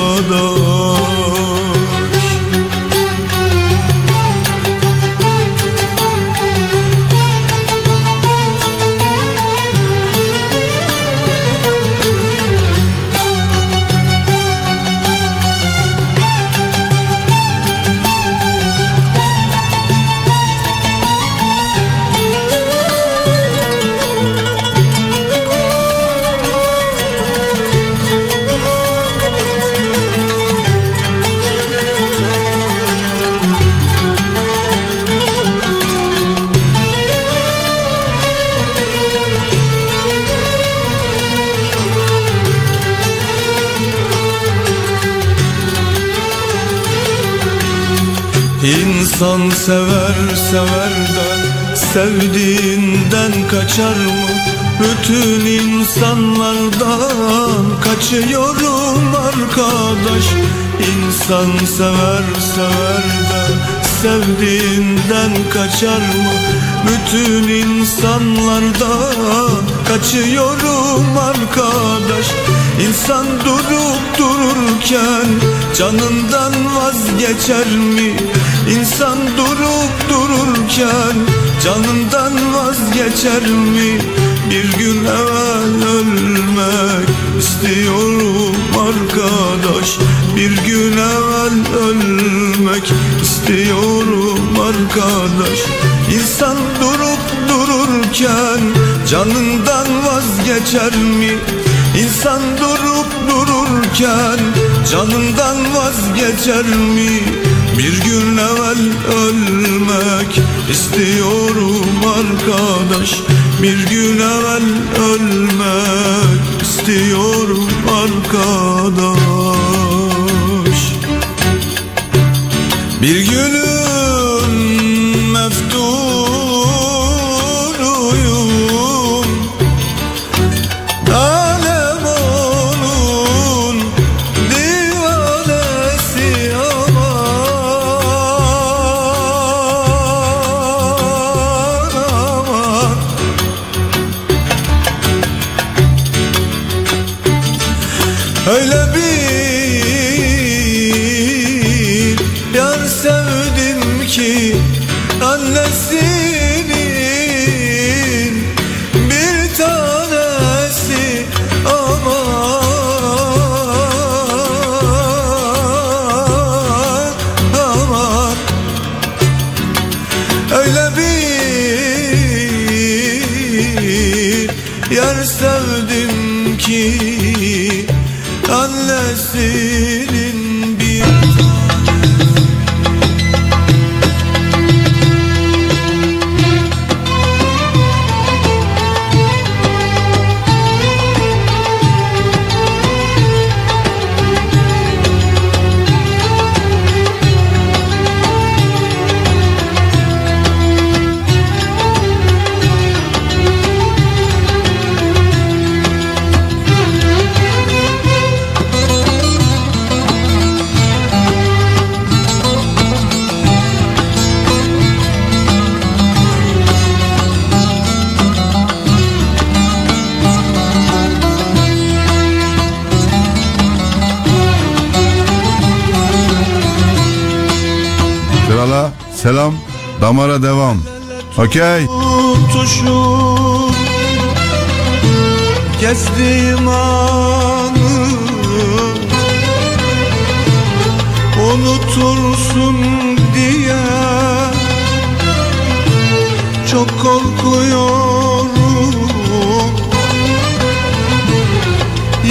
İnsan sever sever de sevdiğinden kaçar mı? Bütün insanlardan kaçıyorum arkadaş İnsan sever sever de sevdiğinden kaçar mı? Bütün insanlardan kaçıyorum arkadaş İnsan durup dururken canından vazgeçer mi? İnsan durup dururken canından vazgeçer mi? Bir gün evvel ölmek istiyorum arkadaş Bir gün evvel ölmek istiyorum arkadaş İnsan durup dururken canından vazgeçer mi? İnsan durup dururken canından vazgeçer mi? Bir gün evvel ölmek istiyorum arkadaş. Bir gün evvel ölmek istiyorum arkadaş. Bir günün Okey. tutuşup Gezdiğim anı Unutursun diye çok korkuyorum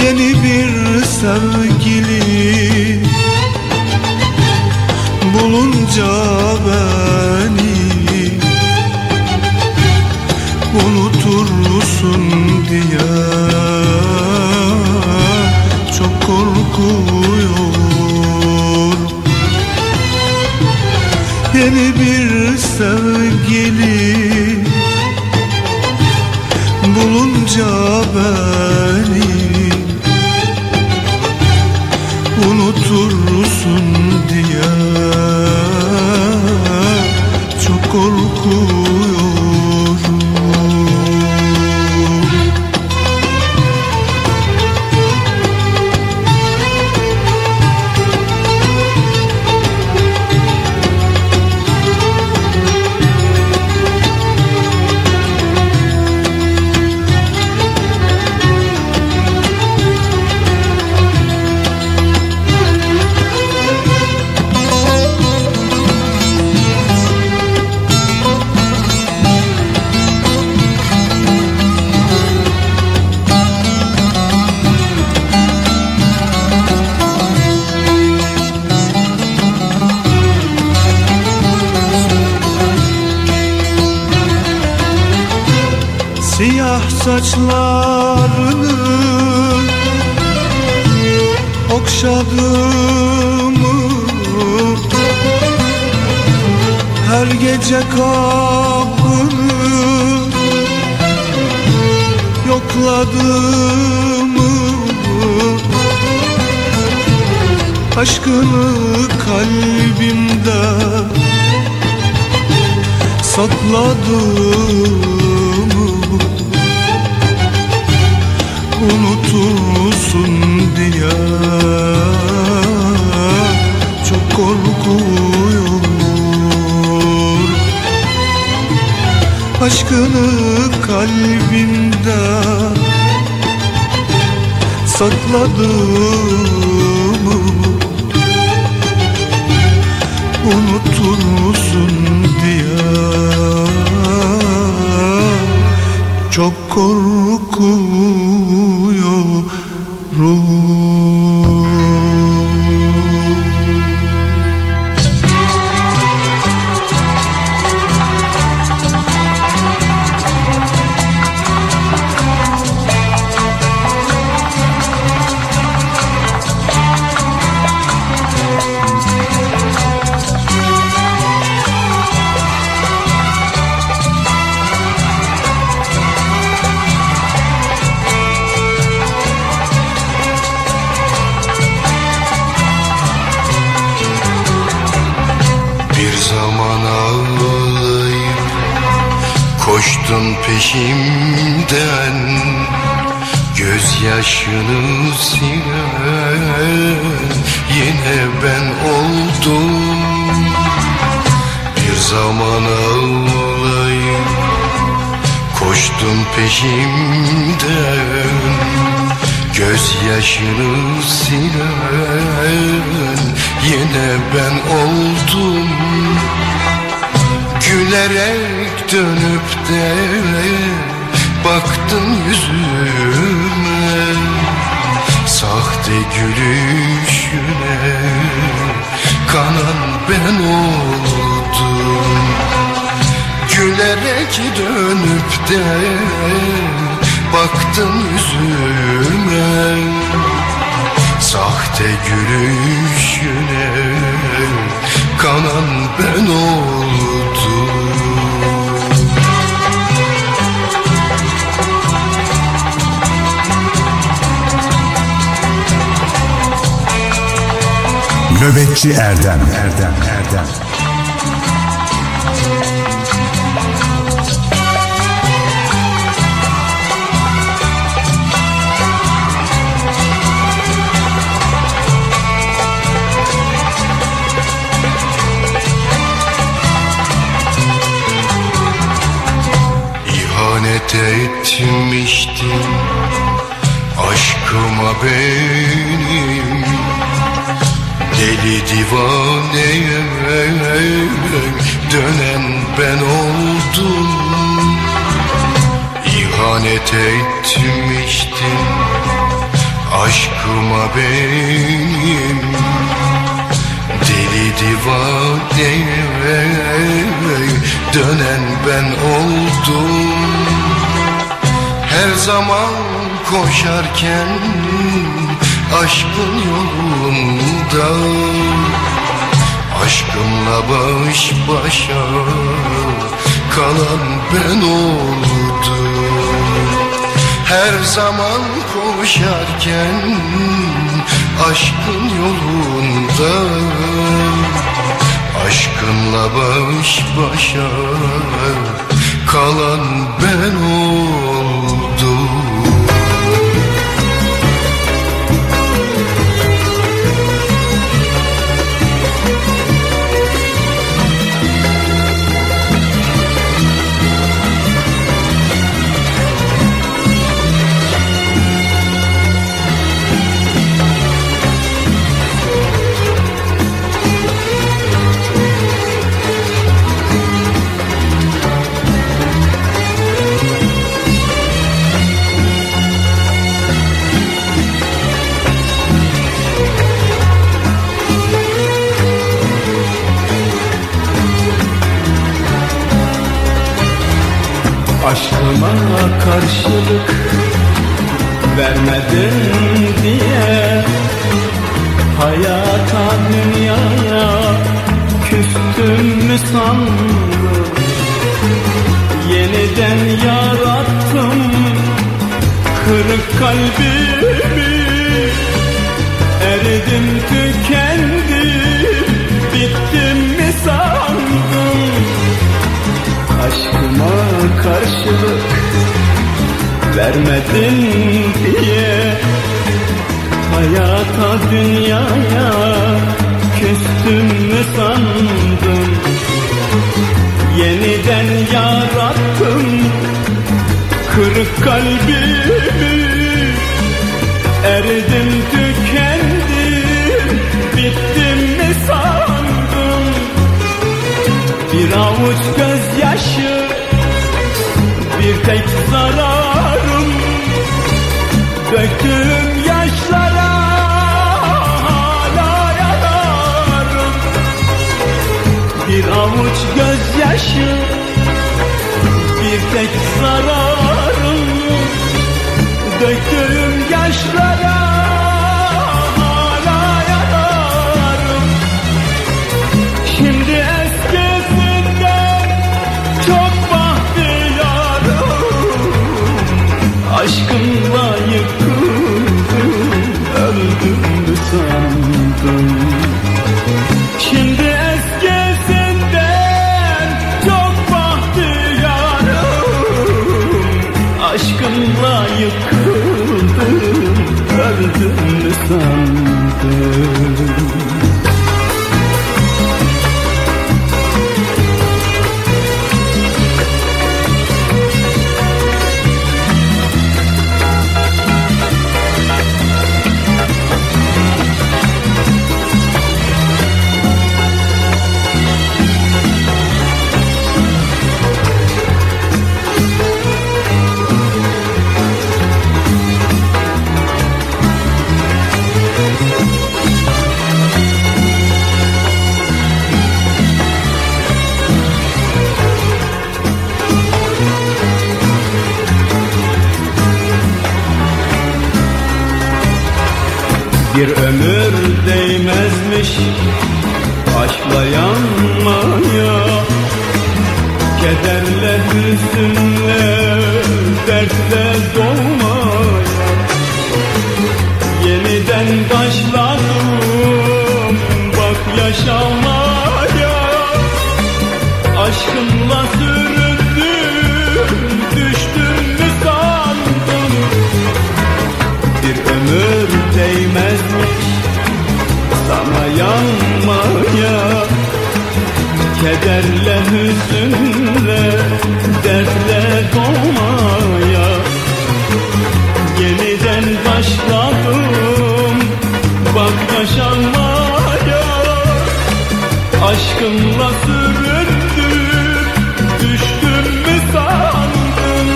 Yeni bir sevgili bulunca korkuyorum Yeni bir sevgili bulunca beni unutursun diye çok korkuyorum yokladığımı Aşkını kalbimde sakladığımı unutursun diye çok korkuyorum Aşkını kalbimde. Sakladığımı unutursun diye. Çok korkuyorum peşimden Gözyaşını silen yine ben oldum. Gülerek dönüp de baktın yüzüme. Sahte gülüşüne kanan ben oldum Gülerek dönüp de baktın yüzüme. Sahte gülüşüne kanan ben oldum. Nöbetçi Erdem. Erdem Erdem İhanet etmiştin aşkıma benim. Deli divaneye dönen ben oldum. İhanet etmiştin Aşkıma benim. Deli divaneye dönen ben oldum Her zaman koşarken aşkın yolunda. Aşkımla baş başa kalan ben oldum Her zaman koşarken aşkın yolunda. Aşkınla baş başa kalan ben oldum karşılık vermedin diye. Hayata dünyaya küstüm mü sandın? Yeniden yarattım kırık kalbimi. Eridim tükendim bittim mi sandın? Aşkıma karşılık vermedin diye. Hayata dünyaya küstüm mü sandın? Yeniden yarattım kırık kalbimi Eridim tükendim bittim mi sandın? Bir avuç gözyaşı bir tek zararım Döktüğüm yaşlara hala yanarım Bir avuç gözyaşı bir tek zararım. Döktüğüm yaşlara Aşkınla yıkıldım öldüm mü sandım Şimdi eskisinden çok bahtiyarım. Aşkınla yıkıldım öldüm sandım dolmaya. Yeniden başladım bak yaşamaya. Aşkınla süründüm, düştüm mü sandım Bir ömür değmezmiş sana yanmaya. Kederle, hüzünle, dertle dolmaya aşkınla süründüm Düştüm mü sandım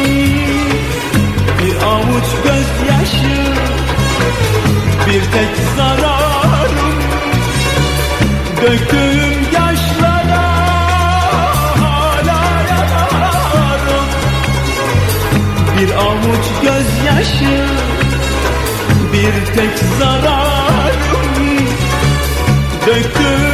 Bir avuç gözyaşı Bir tek zararım. Döktüğüm yaşlara hala yanarım Bir avuç gözyaşı Bir tek zararım. Döktüğüm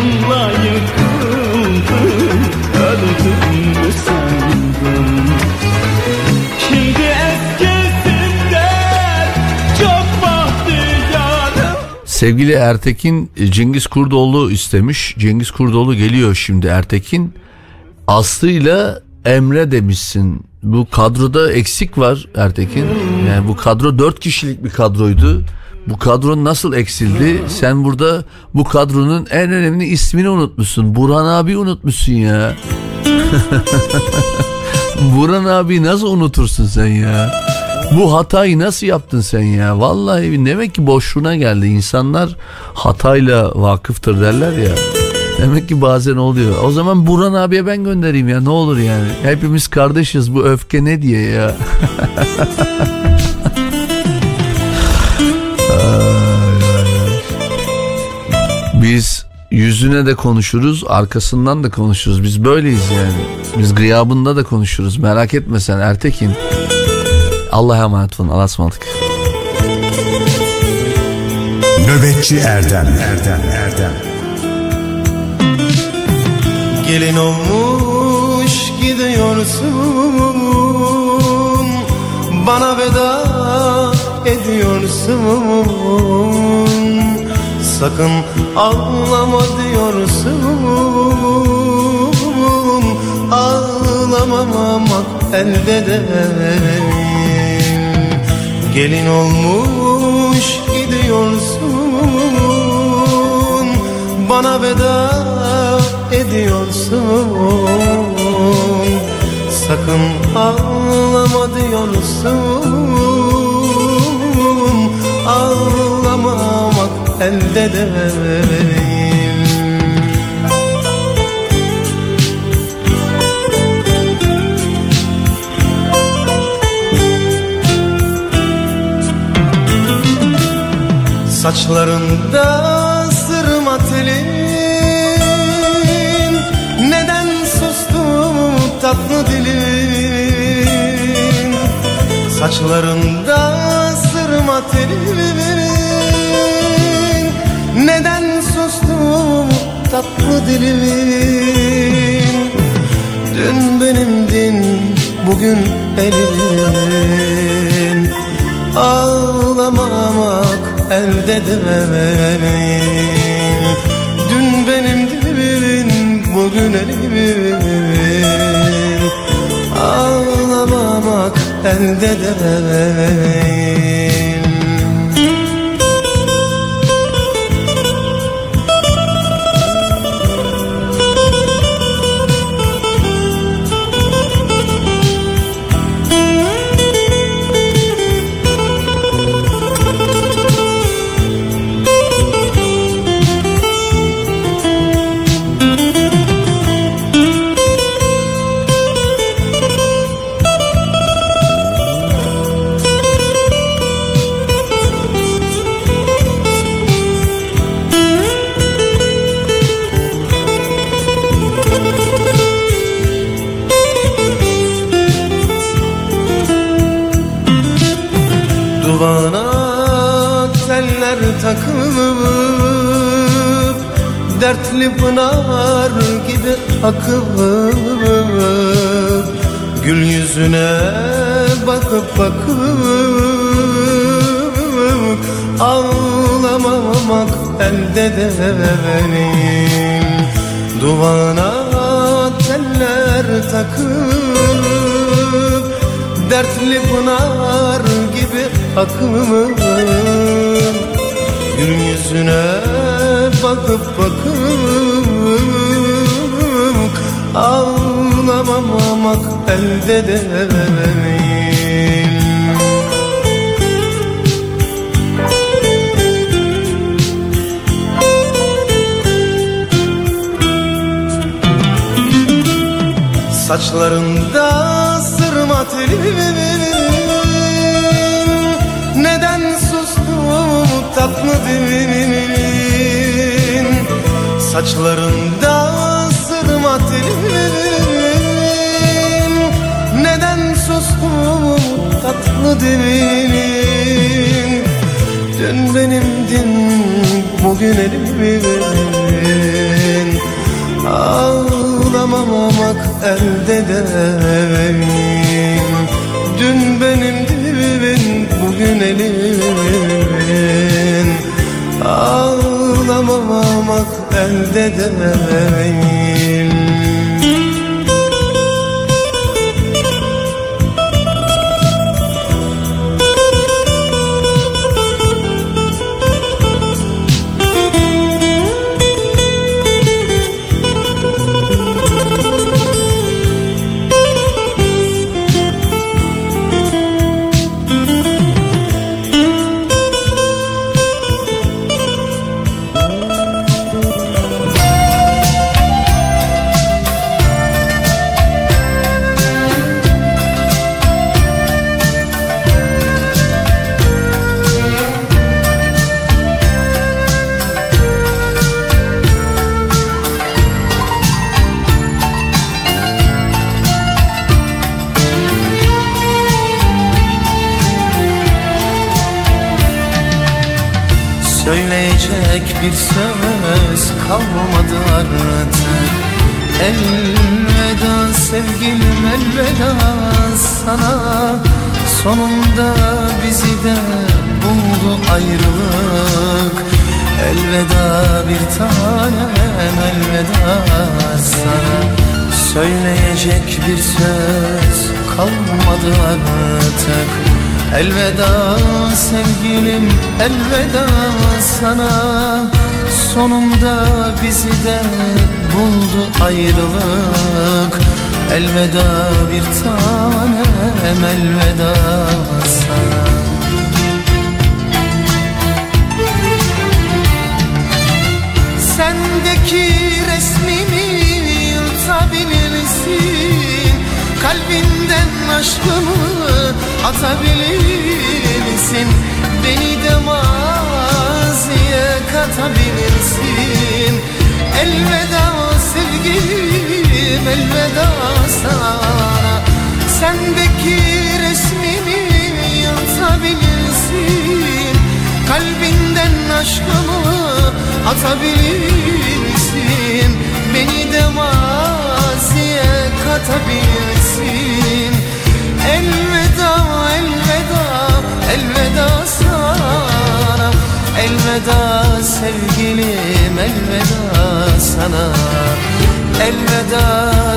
Sevgili Ertekin Cengiz Kurdoğlu istemiş. Cengiz Kurdoğlu geliyor şimdi Ertekin. Aslı'yla Emre demişsin. Bu kadroda eksik var Ertekin. Yani bu kadro dört kişilik bir kadroydu. Bu kadro nasıl eksildi? Sen burada bu kadronun en önemli ismini unutmuşsun. Burhan abi unutmuşsun ya. Burhan abi nasıl unutursun sen ya? Bu hatayı nasıl yaptın sen ya? Vallahi demek ki boşluğuna geldi. İnsanlar hatayla vakıftır derler ya. Demek ki bazen oluyor. O zaman Burhan abiye ben göndereyim ya ne olur yani. Hepimiz kardeşiz bu öfke ne diye ya. Biz yüzüne de konuşuruz, arkasından da konuşuruz. Biz böyleyiz yani. Biz gıyabında da konuşuruz. Merak etme sen Ertekin. Allah'a emanet olun. Allah'a ısmarladık. Nöbetçi Erdem. Erdem Erdem. Gelin olmuş gidiyorsun. Bana veda ediyorsun. Sakın ağlama diyorsun. Ağlamamak elde değil Gelin olmuş gidiyorsun Bana veda ediyorsun. Sakın ağlama diyorsun Ağlamamak elde değil Saçlarında sırma telin. Neden sustu tatlı dilin? Saçlarında sırma telin. Neden sustu tatlı dilin? Dün benimdin bugün elimin Ağlamamak elde değil Dün benim dilimin bugün elimin. Ağlamamak elde akıp Gül yüzüne bakıp bakıp Ağlamamak elde değil Duvana teller takıp Dertli pınar gibi akımım Gül yüzüne bakıp bakıp Ağlamamak elde değil. Saçlarında sırma telin. Tatlı dilin? Saçlarında telin Neden sustum tatlı dilin? Dün benimdin bugün elimin Ağlamamak elde değil Dün benimdin bugün elimin Ağlamamak elde değil Söyleyecek bir söz kalmadı artık Elveda sevgilim elveda sana. Sonunda bizi de buldu ayrılık. Elveda bir tanem elveda sana. Söyleyecek bir söz kalmadı artık Elveda sevgilim elveda sana. Sonunda bizi de buldu ayrılık. Elveda bir tanem elveda sana. Sendeki resmimi yırtabilirsin Aşkımı atabilirsin Beni de maziye katabilirsin Elveda sevgilim elveda sana. Sendeki resmimi yırtabilirsin Kalbinden aşkımı atabilirsin Beni de maziye katabilirsin Elveda elveda elveda sana. Elveda sevgilim elveda sana. Elveda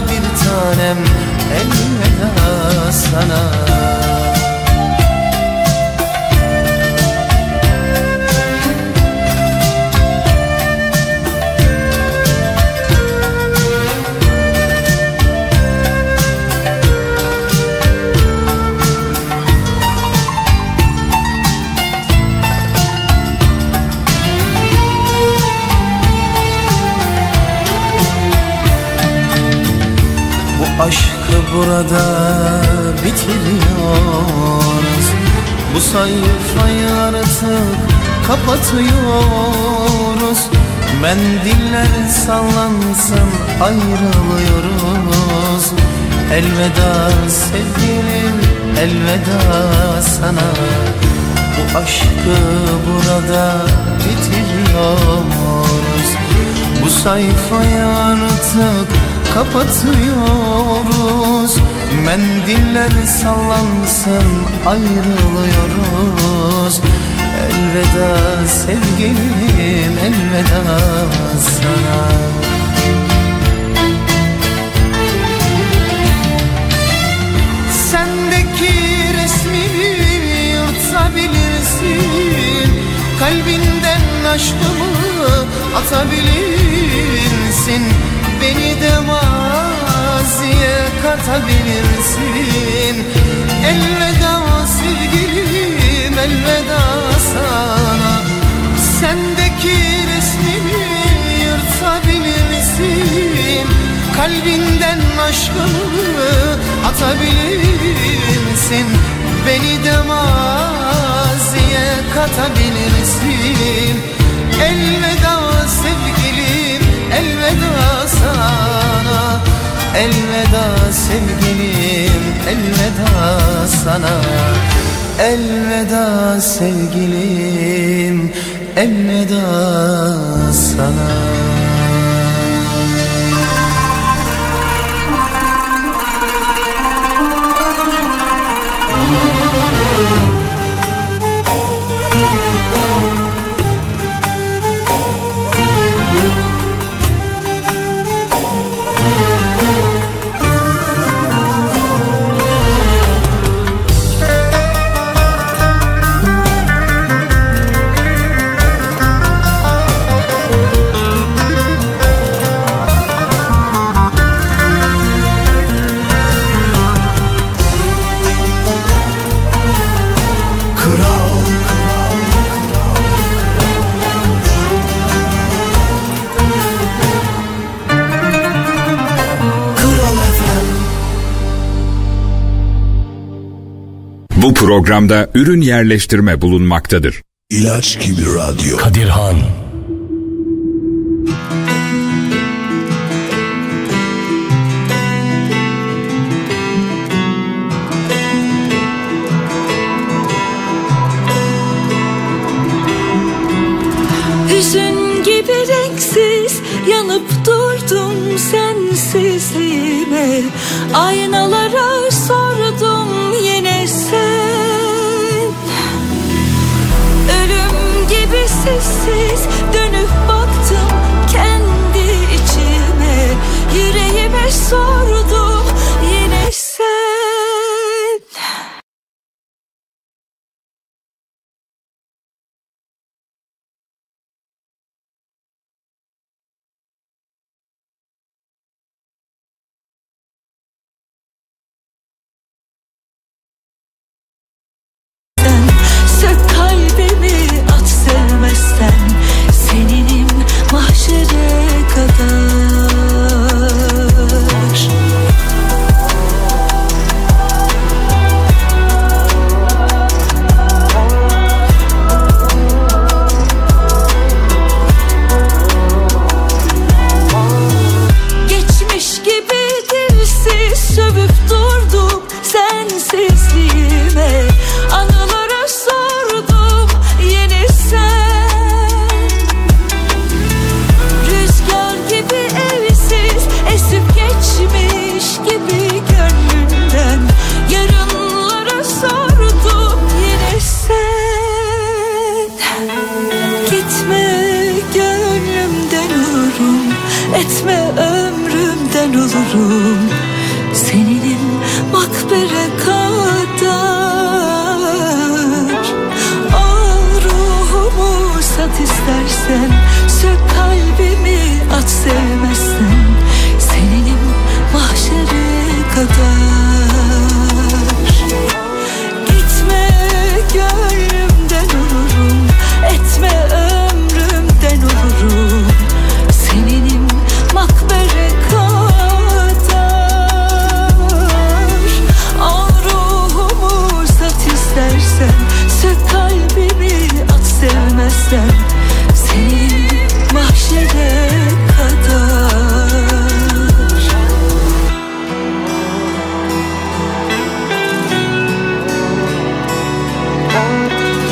bir tanem elveda sana burada bitiriyoruz. Bu sayfayı artık kapatıyoruz. Mendiller sallansın ayrılıyoruz. Elveda sevgilim elveda sana. Bu aşkı burada bitiriyoruz. Bu sayfayı artık kapatıyoruz Mendiller sallansın ayrılıyoruz. Elveda sevgilim elveda sana. Sendeki resmimi yırtabilirsin. Kalbinden aşkımı atabilirsin Beni de maziye katabilirsin. Elveda sevgilim elveda sana. Sendeki resmimi yırtabilirsin Kalbinden aşkımı atabilirsin Beni de maziye uzatabilirsin Elveda sevgilim elveda sana Elveda sevgilim elveda sana. Elveda sevgilim elveda sana programda ürün yerleştirme bulunmaktadır. İlaç gibi radyo. Kadirhan Hüzün gibi renksiz yanıp durdum sensizliğime Aynalara sessiz dönüp baktım kendi içime. Yüreğime sordum